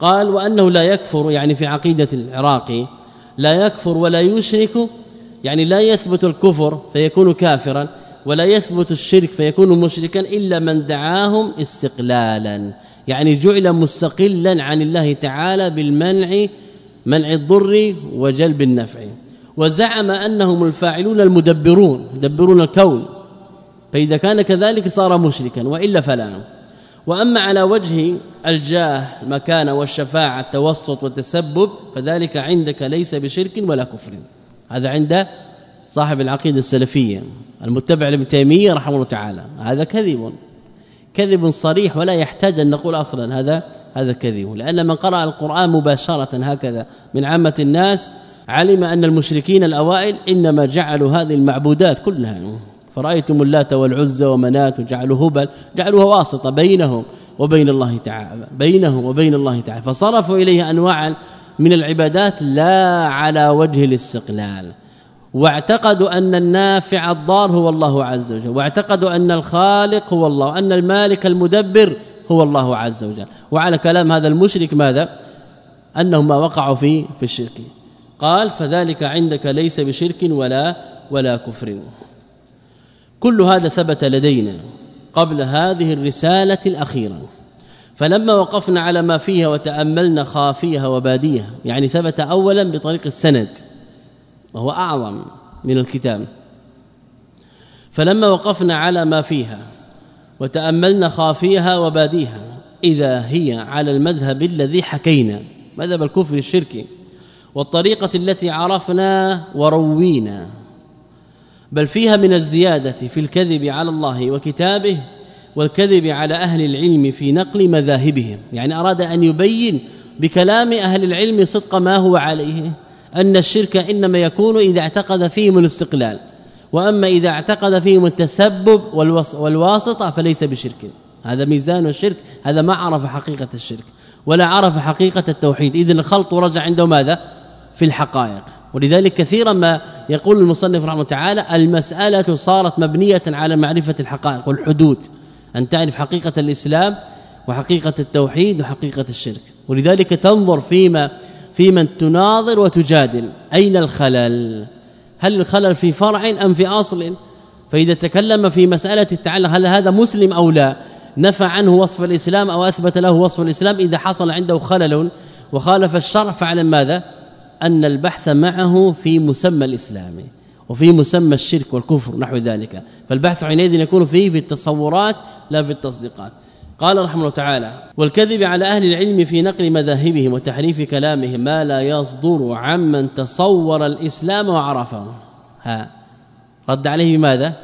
قال وأنه لا يكفر يعني في عقيدة العراقي لا يكفر ولا يشرك يعني لا يثبت الكفر فيكون كافرا ولا يثبت الشرك فيكون مشركا إلا من دعاهم استقلالا. يعني جعل مستقلا عن الله تعالى بالمنع منع الضر وجلب النفع. وزعم أنهم الفاعلون المدبرون يدبرون الكون. فإذا كان كذلك صار مشركا وإلا فلا. وأما على وجه الجاه المكانة والشفاعة التوسط والتسبب فذلك عندك ليس بشرك ولا كفر. هذا عند صاحب العقيدة السلفية المتبع لابن تيمية رحمه الله تعالى. هذا كذب كذب صريح ولا يحتاج أن نقول أصلا هذا هذا كذب لأن من قرأ القرآن مباشرة هكذا من عامة الناس علم أن المشركين الأوائل إنما جعلوا هذه المعبودات كلها. فرأيتم اللات والعزى ومنات وجعلوا هبل جعلوها واسطة بينهم وبين الله تعالى بينهم وبين الله تعالى. فصرفوا اليه انواعا من العبادات لا على وجه الاستقلال. واعتقدوا أن النافع الضار هو الله عز وجل. واعتقدوا أن الخالق هو الله. وأن المالك المدبر هو الله عز وجل. وعلى كلام هذا المشرك ماذا؟ أنهم ما وقعوا في في الشرك. قال فذلك عندك ليس بشرك ولا ولا كفر. كل هذا ثبت لدينا قبل هذه الرسالة الأخيرة. فلما وقفنا على ما فيها وتأملنا خافيها وباديها يعني ثبت اولا بطريق السند وهو أعظم من الكتاب. فلما وقفنا على ما فيها وتأملنا خافيها وباديها إذا هي على المذهب الذي حكينا مذهب الكفر الشركي والطريقة التي عرفنا وروينا بل فيها من الزيادة في الكذب على الله وكتابه والكذب على أهل العلم في نقل مذاهبهم. يعني أراد أن يبين بكلام أهل العلم صدق ما هو عليه. أن الشرك إنما يكون إذا اعتقد فيهم الاستقلال. وأما إذا اعتقد فيهم التسبب والواسطة فليس بشرك. هذا ميزان الشرك. هذا ما عرف حقيقة الشرك. ولا عرف حقيقة التوحيد. إذن الخلط رجع عنده ماذا؟ في الحقائق. ولذلك كثيرا ما يقول المصنف رحمه تعالى المسألة صارت مبنية على معرفة الحقائق والحدود. أن تعرف حقيقة الإسلام وحقيقة التوحيد وحقيقة الشرك. ولذلك تنظر فيما في من تناظر وتجادل. أين الخلل؟ هل الخلل في فرع أم في أصل؟ فإذا تكلم في مسألة التعلق هل هذا مسلم أو لا؟ نفى عنه وصف الإسلام أو أثبت له وصف الإسلام إذا حصل عنده خلل وخالف الشرع. فاعلم ماذا؟ أن البحث معه في مسمى الإسلام. وفي مسمى الشرك والكفر نحو ذلك. فالبحث حينئذ يكون فيه في التصورات لا في التصديقات. قال رحمه الله تعالى والكذب على أهل العلم في نقل مذاهبهم وتحريف كلامهم ما لا يصدر عمن تصور الإسلام وعرفه. ها. رد عليه بماذا؟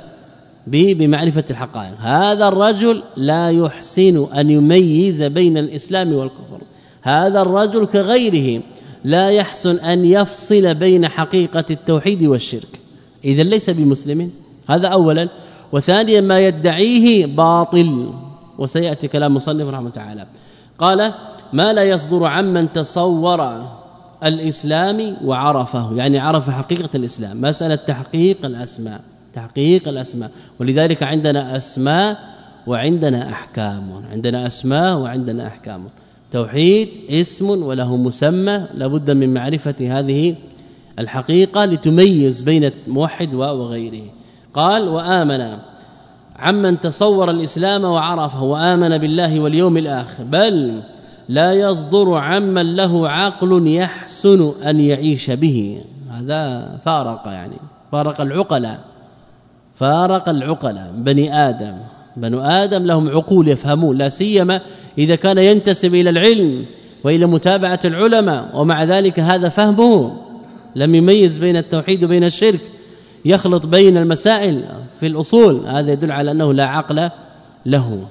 بمعرفة الحقائق. هذا الرجل لا يحسن أن يميز بين الإسلام والكفر. هذا الرجل كغيره لا يحسن أن يفصل بين حقيقة التوحيد والشرك. اذا ليس بمسلم. هذا اولا. وثانيا ما يدعيه باطل. وسيأتي كلام مصنف رحمة تعالى. قال ما لا يصدر عمن تصور الإسلام وعرفه. يعني عرف حقيقة الإسلام. مسألة تحقيق الأسماء. تحقيق الأسماء. ولذلك عندنا أسماء وعندنا أحكام. عندنا أسماء وعندنا أحكام. توحيد اسم وله مسمى. لابد من معرفة هذه الحقيقة لتميز بين الموحد وغيره قال وآمن. عمن تصور الإسلام وعرفه وآمن بالله واليوم الآخر. بل لا يصدر عمن له عقل يحسن أن يعيش به. هذا فارق يعني. فارق العقلاء. فارق العقلاء. بني آدم. بنو آدم لهم عقول يفهمون. لا سيما إذا كان ينتسب إلى العلم وإلى متابعة العلماء. ومع ذلك هذا فهمه. لم يميز بين التوحيد وبين الشرك يخلط بين المسائل في الأصول. هذا يدل على أنه لا عقل له.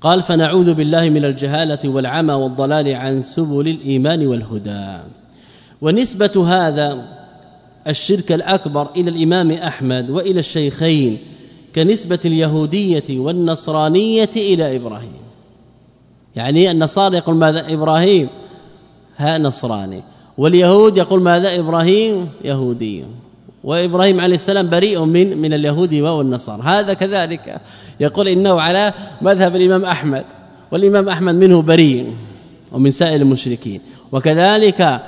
قال فنعوذ بالله من الجهالة والعمى والضلال عن سبل الإيمان والهدى. ونسبة هذا الشرك الأكبر إلى الإمام أحمد وإلى الشيخين كنسبة اليهودية والنصرانية إلى إبراهيم. يعني النصارى يقول ماذا؟ إبراهيم ها نصراني. واليهود يقول ماذا؟ إبراهيم يهودي. وإبراهيم عليه السلام بريء من من اليهود والنصارى. هذا كذلك. يقول إنه على مذهب الإمام أحمد. والإمام أحمد منه بريء ومن سائر المشركين. وكذلك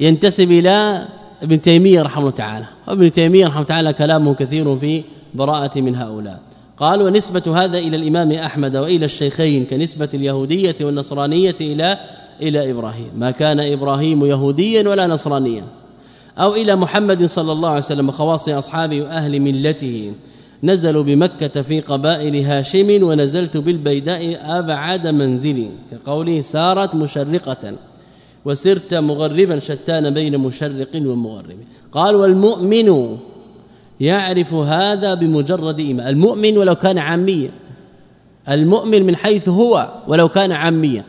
ينتسب إلى ابن تيمية رحمه الله تعالى. وابن تيمية رحمه الله تعالى كلامه كثير في براءة من هؤلاء. قال ونسبه هذا إلى الإمام أحمد وإلى الشيخين كنسبة اليهودية والنصرانية إلى إلى إبراهيم. ما كان إبراهيم يهوديا ولا نصرانيا. أو إلى محمد صلى الله عليه وسلم خواص أصحابه وأهل ملته. نزلوا بمكة في قبائل هاشم ونزلت بالبيداء أبعد منزلي. كقوله سارت مشرقة وسرت مغربا شتان بين مشرق ومغرب. قال والمؤمن يعرف هذا بمجرد إيمان. المؤمن ولو كان عاميا. المؤمن من حيث هو ولو كان عاميا.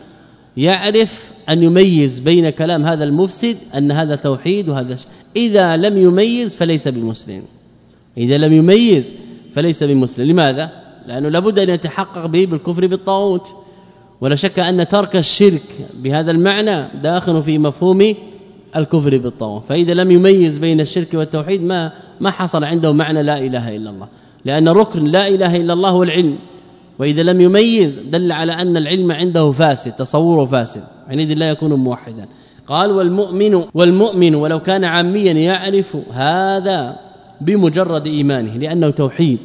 يعرف أن يميز بين كلام هذا المفسد أن هذا توحيد وهذا ش... إذا لم يميز فليس بمسلم. إذا لم يميز فليس بمسلم. لماذا؟ لأنه لابد أن يتحقق به بالكفر بالطاغوت. ولا شك أن ترك الشرك بهذا المعنى داخل في مفهوم الكفر بالطاغوت. فإذا لم يميز بين الشرك والتوحيد ما ما حصل عنده معنى لا إله إلا الله. لأن ركن لا إله إلا الله هو العلم. وإذا لم يميز دل على أن العلم عنده فاسد تصوره فاسد حينئذ لا يكون موحدا. قال والمؤمن والمؤمن ولو كان عاميا يعرف هذا بمجرد إيمانه لأنه توحيد.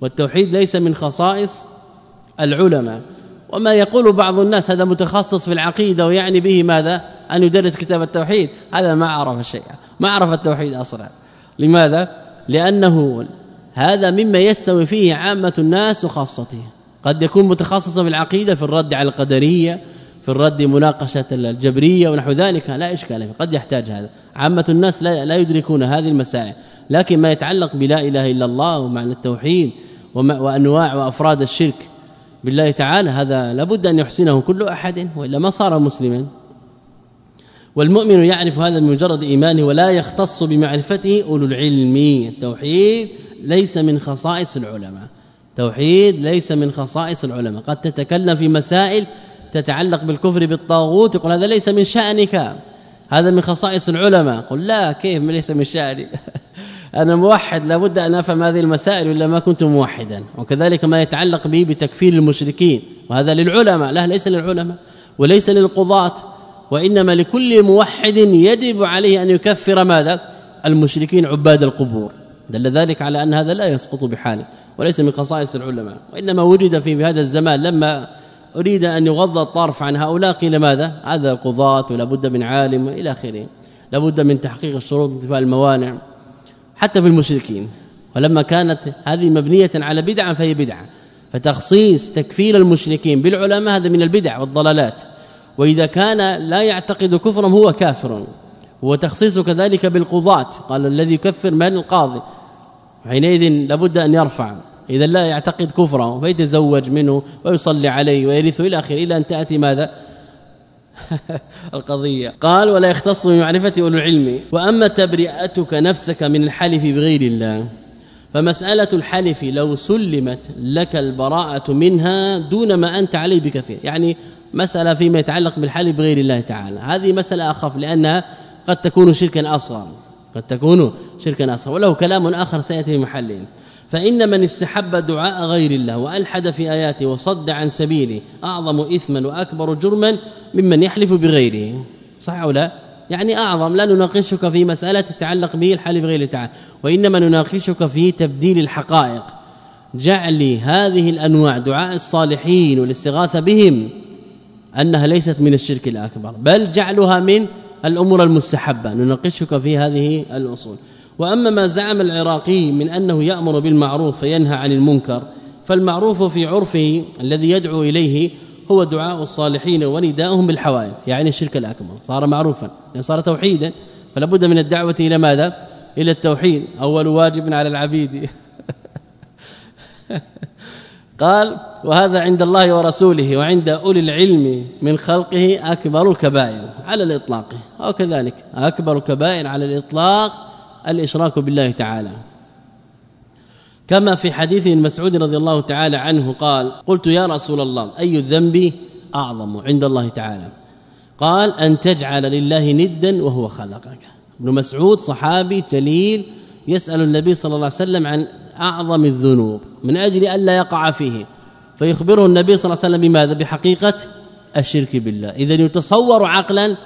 والتوحيد ليس من خصائص العلماء. وما يقول بعض الناس هذا متخصص في العقيدة ويعني به ماذا؟ أن يدرس كتاب التوحيد. هذا ما عرف شيء ما عرف التوحيد أصلا. لماذا؟ لأنه هذا مما يستوي فيه عامة الناس وخاصته. قد يكون متخصصا في العقيدة في الرد على القدرية في الرد مناقشه الجبرية ونحو ذلك لا إشكال فيه قد يحتاج هذا. عامة الناس لا, لا يدركون هذه المسائل. لكن ما يتعلق بلا إله إلا الله ومعنى التوحيد وأنواع وأفراد الشرك بالله تعالى هذا لابد أن يحسنه كل أحد وإلا ما صار مسلما. والمؤمن يعرف هذا بمجرد إيمانه ولا يختص بمعرفته أولو العلم. التوحيد ليس من خصائص العلماء. توحيد ليس من خصائص العلماء. قد تتكلم في مسائل تتعلق بالكفر بالطاغوت يقول هذا ليس من شأنك. هذا من خصائص العلماء. قل لا كيف ليس من شأني؟ *laughs* أنا موحد لابد أن أفهم هذه المسائل ولا ما كنت موحدا. وكذلك ما يتعلق به بتكفير المشركين. وهذا للعلماء لا ليس للعلماء وليس للقضاة. وإنما لكل موحد يجب عليه أن يكفر ماذا؟ المشركين عباد القبور. دل ذلك على أن هذا لا يسقط بحاله. وليس من خصائص العلماء وإنما وجد في هذا الزمان لما أريد أن يغض الطرف عن هؤلاء قيل ماذا؟ هذا قضاة ولا بد من عالم إلى آخره. لابد من تحقيق الشروط انتفاء الموانع حتى في المشركين. ولما كانت هذه مبنية على بدعة فهي بدعة. فتخصيص تكفير المشركين بالعلماء هذا من البدع والضلالات. وإذا كان لا يعتقد كفرا هو كافر. وتخصيص كذلك بالقضاة. قال الذي يكفر من؟ القاضي. حينئذ لابد أن يرفع. إذا لا يعتقد كفره فيتزوج منه ويصلي عليه ويرثه إلى آخره. إلى أن تأتي ماذا؟ *laughs* القضية. قال ولا يختص بمعرفة أولو العلم. وأما تبرئتك نفسك من الحلف بغير الله فمسألة الحلف لو سلمت لك البراءة منها دون ما أنت عليه بكثير. يعني مسألة فيما يتعلق بالحلف بغير الله تعالى. هذه مسألة أخف لأنها قد تكون شركا أصغر. قد تكون شركا اصغر وله كلام آخر سيأتي في محله. فإن من استحب دعاء غير الله وألحد في آياته وصد عن سبيله أعظم إثما وأكبر جرما ممن يحلف بغيره. صح أو لا؟ يعني أعظم. لا نناقشك في مسألة تتعلق به الحلف بغير تعالى. وإنما نناقشك في تبديل الحقائق. جعل هذه الأنواع دعاء الصالحين والاستغاثة بهم أنها ليست من الشرك الأكبر بل جعلها من الأمور المستحبة. نناقشك في هذه الأصول. وأما ما زعم العراقي من أنه يأمر بالمعروف فينهى عن المنكر فالمعروف في عرفه الذي يدعو إليه هو دعاء الصالحين ونداءهم بالحوائج يعني الشرك الأكبر صار معروفا يعني صار توحيدا فلا بد من الدعوة إلى ماذا؟ إلى التوحيد أول واجب على العبيد. *laughs* قال وهذا عند الله ورسوله وعند أولي العلم من خلقه أكبر الكبائر على الإطلاق. أو كذلك أكبر الكبائر على الإطلاق الإشراك بالله تعالى. كما في حديث مسعود رضي الله تعالى عنه قال قلت يا رسول الله أي الذنب أعظم عند الله تعالى؟ قال أن تجعل لله ندا وهو خلقك. ابن مسعود صحابي جليل يسأل النبي صلى الله عليه وسلم عن أعظم الذنوب من أجل الا يقع فيه. فيخبره النبي صلى الله عليه وسلم بماذا؟ بحقيقة الشرك بالله. اذا يتصور عقلا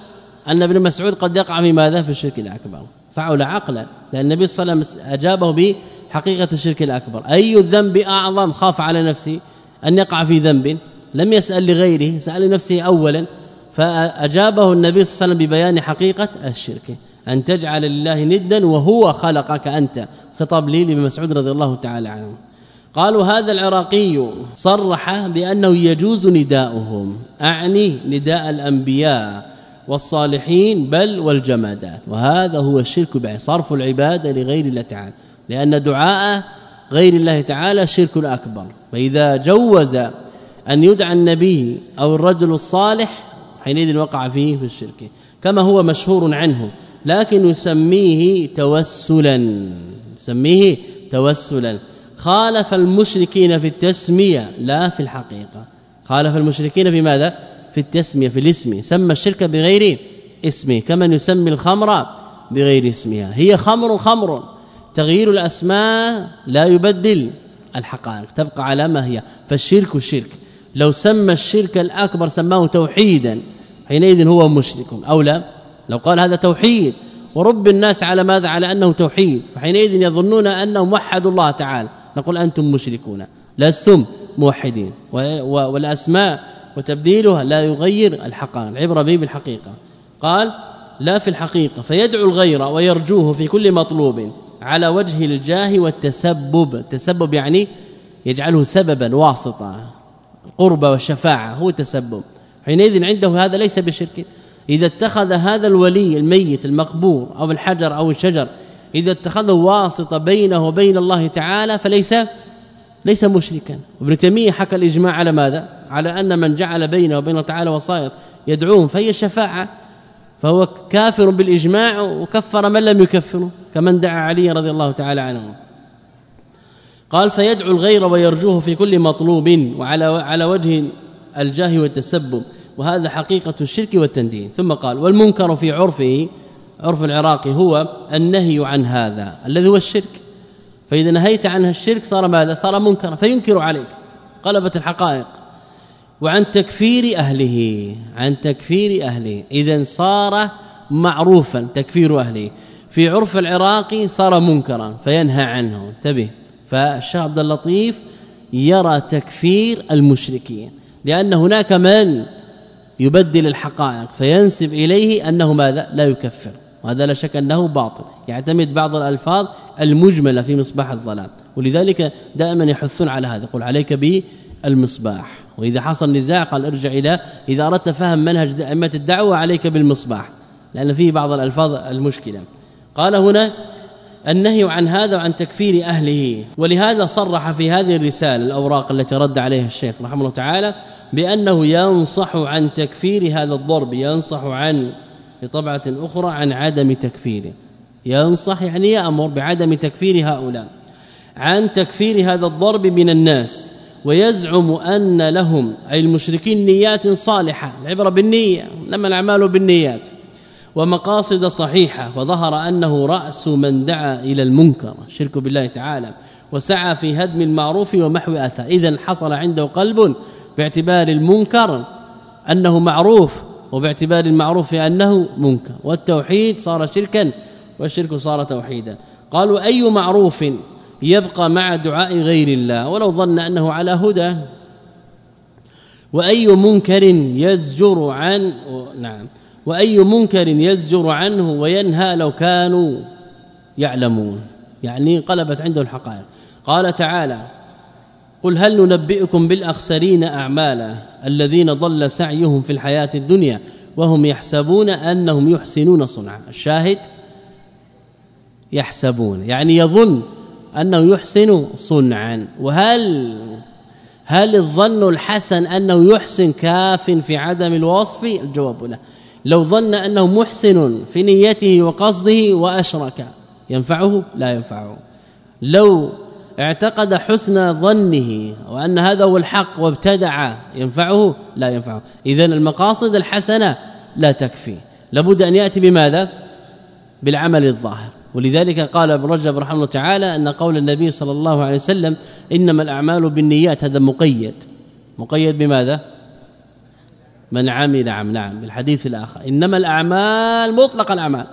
أن ابن مسعود قد يقع في ماذا؟ في الشرك الأكبر. فعل عقلا. لأن النبي صلى الله عليه وسلم أجابه بحقيقة الشرك الأكبر. أي الذنب أعظم خاف على نفسه أن يقع في ذنب؟ لم يسأل لغيره سأل نفسه أولا. فأجابه النبي صلى الله عليه وسلم ببيان حقيقة الشرك. أن تجعل لله ندا وهو خلقك أنت. خطاب لي لابن مسعود رضي الله تعالى عنه. قالوا هذا العراقي صرح بأنه يجوز نداؤهم. أعني نداء الأنبياء. والصالحين بل والجمادات. وهذا هو الشرك بعد صرف العبادة لغير الله تعالى. لأن دعاء غير الله تعالى شرك أكبر. فإذا جوز أن يدعى النبي أو الرجل الصالح حينئذ وقع فيه في الشرك. كما هو مشهور عنه. لكن يسميه توسلا. يسميه توسلا. خالف المشركين في التسمية لا في الحقيقة. خالف المشركين في ماذا؟ في التسمية في الاسم. سمى الشرك بغير اسمه كما يسمي الخمر بغير اسمها. هي خمر خمر. تغيير الأسماء لا يبدل الحقائق تبقى على ما هي. فالشرك الشرك لو سمى الشرك الأكبر سماه توحيدا حينئذ هو مشرك. أو لا؟ لو قال هذا توحيد. ورب الناس على ماذا؟ على أنه توحيد. فحينئذ يظنون انه موحد الله تعالى. نقول أنتم مشركون. لستم موحدين. والأسماء وتبديلها لا يغير الحقائق العبرة به بالحقيقة. قال لا في الحقيقة فيدعو الغير ويرجوه في كل مطلوب على وجه الجاه والتسبب. التسبب يعني يجعله سببا واسطه القربة والشفاعه هو تسبب. حينئذ عنده هذا ليس بشرك. إذا اتخذ هذا الولي الميت المقبور أو الحجر أو الشجر إذا اتخذه واسطة بينه وبين الله تعالى فليس ليس مشركا. ابن تيمية حكى الإجماع على ماذا؟ على أن من جعل بينه وبين تعالى وسائط يدعوهم فهي الشفاعه فهو كافر بالإجماع وكفر من لم يكفره كمن دعا علي رضي الله تعالى عنه. قال فيدعو الغير ويرجوه في كل مطلوب وعلى على وجه الجاه والتسبب. وهذا حقيقة الشرك والتندين ثم قال والمنكر في عرفه عرف العراقي هو النهي عن هذا الذي هو الشرك. فإذا نهيت عنه الشرك صار ماذا؟ صار منكرا فينكر عليك. قلبت الحقائق. وعن تكفير أهله عن تكفير أهله. اذا صار معروفا تكفير أهله. في عرف العراقي صار منكرا فينهى عنه. انتبه. فالشيخ عبد اللطيف يرى تكفير المشركين لأن هناك من يبدل الحقائق فينسب إليه أنه ماذا؟ لا يكفر. وهذا لا شك أنه باطل يعتمد بعض الألفاظ المجملة في مصباح الظلام ولذلك دائما يحثون على هذا يقول عليك بالمصباح. وإذا حصل نزاع قال ارجع إلى إذا أردت فهم منهج أئمة الدعوة عليك بالمصباح لأن فيه بعض الألفاظ المشكلة. قال هنا النهي عن هذا وعن تكفير أهله ولهذا صرح في هذه الرسالة الأوراق التي رد عليها الشيخ رحمه الله تعالى بأنه ينصح عن تكفير هذا الضرب ينصح عن بطبعه أخرى عن عدم تكفيره. ينصح يعني يأمر بعدم تكفير هؤلاء عن تكفير هذا الضرب من الناس ويزعم أن لهم أي المشركين نيات صالحة العبرة بالنية لما الأعمال بالنيات. ومقاصد صحيحة فظهر أنه رأس من دعا إلى المنكر الشرك بالله تعالى وسعى في هدم المعروف ومحو آثار. اذا حصل عنده قلب باعتبار المنكر أنه معروف وباعتبار المعروف أنه منكر والتوحيد صار شركا والشرك صار توحيدا. قالوا أي معروف يبقى مع دعاء غير الله؟ ولو ظن أنه على هدى. وأي منكر يزجر عن نعم. وأي منكر يزجر عنه وينهى لو كانوا يعلمون. يعني قلبت عنده الحقائق. قال تعالى قل هل ننبئكم بالأخسرين أعمالا الذين ضل سعيهم في الحياة الدنيا وهم يحسبون أنهم يحسنون صنعا؟ الشاهد؟ يحسبون يعني يظن أنه يحسن صنعا. وهل هل الظن الحسن أنه يحسن كاف في عدم الوصف؟ الجواب لا. لو ظن أنه محسن في نيته وقصده وأشرك ينفعه؟ لا ينفعه. لو اعتقد حسن ظنه وأن هذا هو الحق وابتدع ينفعه؟ لا ينفعه. اذا المقاصد الحسنة لا تكفي. لابد أن يأتي بماذا؟ بالعمل الظاهر. ولذلك قال ابن رجب رحمه الله تعالى أن قول النبي صلى الله عليه وسلم إنما الأعمال بالنيات هذا مقيد. مقيد بماذا؟ من عمل عم نعم بالحديث الآخر. إنما الأعمال مطلق الأعمال.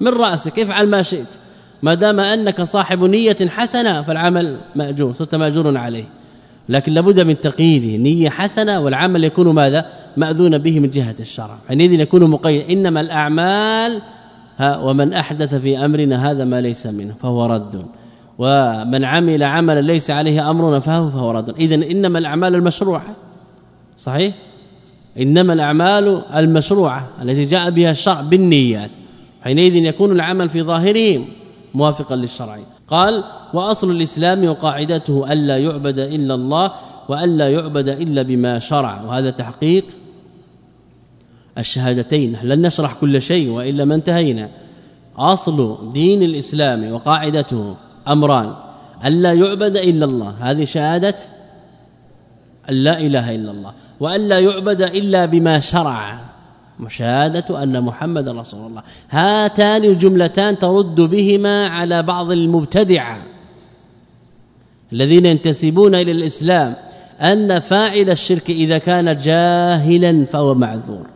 من رأسك افعل ما شئت. ما دام أنك صاحب نية حسنة فالعمل مأجور صرت ماجور عليه. لكن لابد من تقييده نية حسنة والعمل يكون ماذا؟ مأذون به من جهة الشرع. حينئذ يكون مقيد إنما الأعمال ها ومن أحدث في أمرنا هذا ما ليس منه فهو رد. ومن عمل عملا ليس عليه أمرنا فهو فهو رد. اذا إنما الأعمال المشروعة. صحيح؟ إنما الأعمال المشروعة التي جاء بها الشرع بالنيات. حينئذ يكون العمل في ظاهره موافقا للشرع. قال وأصل الإسلام وقاعدته الا يعبد إلا الله والا يعبد إلا بما شرع. وهذا تحقيق الشهادتين. لن نشرح كل شيء وإلا ما انتهينا. أصل دين الإسلام وقاعدته أمران الا يعبد إلا الله. هذه شهادة لا إله إلا الله. والا يعبد إلا بما شرع. مشاهدة أن محمد رسول الله. هاتان الجملتان ترد بهما على بعض المبتدعة الذين ينتسبون إلى الإسلام أن فاعل الشرك إذا كان جاهلا فهو معذور.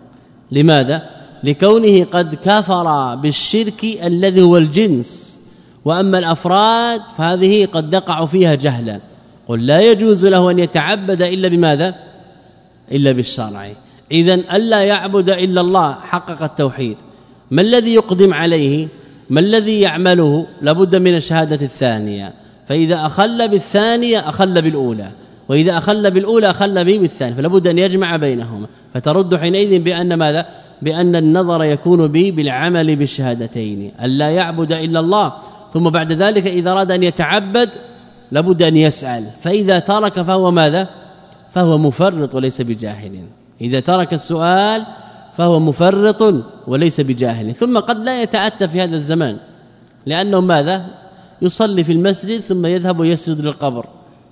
لماذا؟ لكونه قد كفر بالشرك الذي هو الجنس. وأما الأفراد فهذه قد دقع فيها جهلا. قل لا يجوز له أن يتعبد إلا بماذا؟ إلا بالشرع. اذا ألا يعبد إلا الله حقق التوحيد. ما الذي يقدم عليه؟ ما الذي يعمله؟ لابد من الشهادة الثانية. فإذا أخل بالثانية أخل بالأولى. وإذا أخل بالأولى أخل به بالثانيه فلا بد أن يجمع بينهما. فترد حينئذ بأن ماذا؟ بأن النظر يكون به بالعمل بالشهادتين. ألا يعبد إلا الله. ثم بعد ذلك إذا أراد أن يتعبد لابد أن يسأل. فإذا ترك فهو ماذا؟ فهو مفرط وليس بجاهل. إذا ترك السؤال فهو مفرط وليس بجاهل. ثم قد لا يتأتى في هذا الزمان لأنه ماذا؟ يصلي في المسجد ثم يذهب ويسجد للقبر.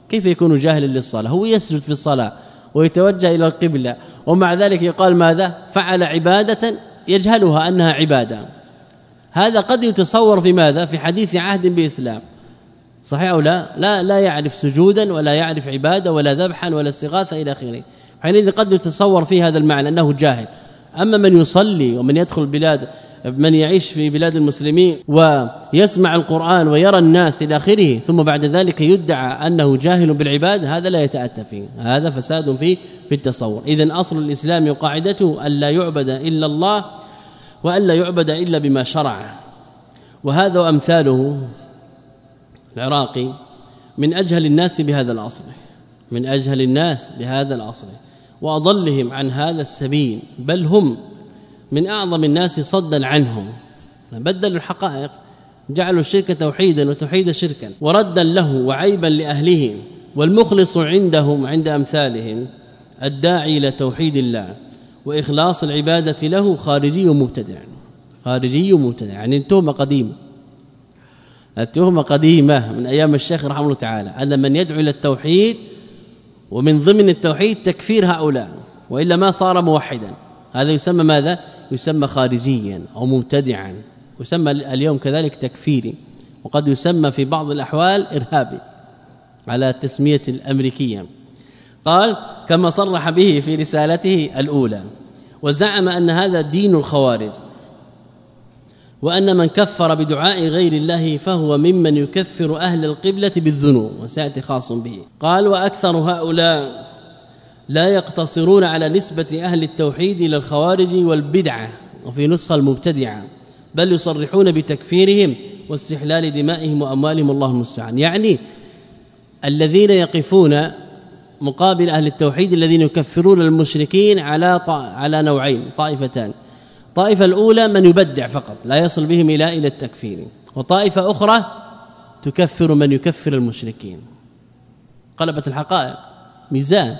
كيف يكون جاهلا للصلاة؟ هو يسجد في الصلاة ويتوجه إلى القبلة ومع ذلك يقال ماذا؟ فعل عبادة يجهلها أنها عبادة. هذا قد يتصور في ماذا؟ في حديث عهد بإسلام. صحيح أو لا؟ لا لا يعرف سجودا ولا يعرف عبادة ولا ذبحا ولا استغاثة إلى آخره. حينئذ قد يتصور في هذا المعنى أنه جاهل. أما من يصلي ومن يدخل البلاد من يعيش في بلاد المسلمين ويسمع القرآن ويرى الناس إلى آخره ثم بعد ذلك يدعى أنه جاهل بالعباد هذا لا يتأتى فيه. هذا فساد في في التصور. اذا أصل الإسلام وقاعدته الا يعبد إلا الله والا يعبد إلا بما شرع. وهذا وامثاله العراقي من أجهل الناس بهذا الأصل من أجهل الناس بهذا الأصل. وأضلهم عن هذا السبيل بل هم من أعظم الناس صدا عنهم. بدلوا الحقائق جعلوا الشرك توحيدا وتوحيد شركا وردا له وعيبا لاهله والمخلص عندهم عند أمثالهم الداعي إلى توحيد الله وإخلاص العبادة له خارجي مبتدع خارجي مبتدع يعني التهمة قديمة. التهمة قديمة من أيام الشيخ رحمه الله تعالى أن من يدعو إلى التوحيد ومن ضمن التوحيد تكفير هؤلاء وإلا ما صار موحدا. هذا يسمى ماذا؟ يسمى خارجيا أو مبتدعا. يسمى اليوم كذلك تكفيري وقد يسمى في بعض الأحوال إرهابي على التسميه الأمريكية. قال كما صرح به في رسالته الأولى وزعم أن هذا دين الخوارج. وأن من كفر بدعاء غير الله فهو ممن يكفر أهل القبلة بالذنوب وسيأتي خاص به. قال وأكثر هؤلاء لا يقتصرون على نسبة أهل التوحيد إلى الخوارج والبدعه وفي نسخة المبتدعة بل يصرحون بتكفيرهم واستحلال دمائهم وأموالهم الله المستعان. يعني الذين يقفون مقابل أهل التوحيد الذين يكفرون المشركين على على نوعين طائفتان. الطائفة الأولى من يبدع فقط لا يصل بهم إلى إلى التكفير. وطائفة أخرى تكفر من يكفر المشركين. قلبت الحقائق. ميزان.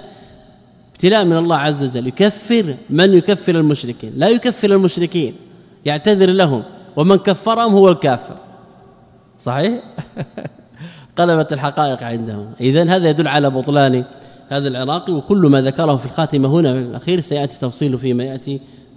ابتلاء من الله عز وجل. يكفر من يكفر المشركين. لا يكفر المشركين. يعتذر لهم. ومن كفرهم هو الكافر. صحيح؟ *laughs* قلبت الحقائق عندهم. اذا هذا يدل على بطلان هذا العراقي وكل ما ذكره في الخاتمة هنا في الأخير سيأتي تفصيله فيما يأتي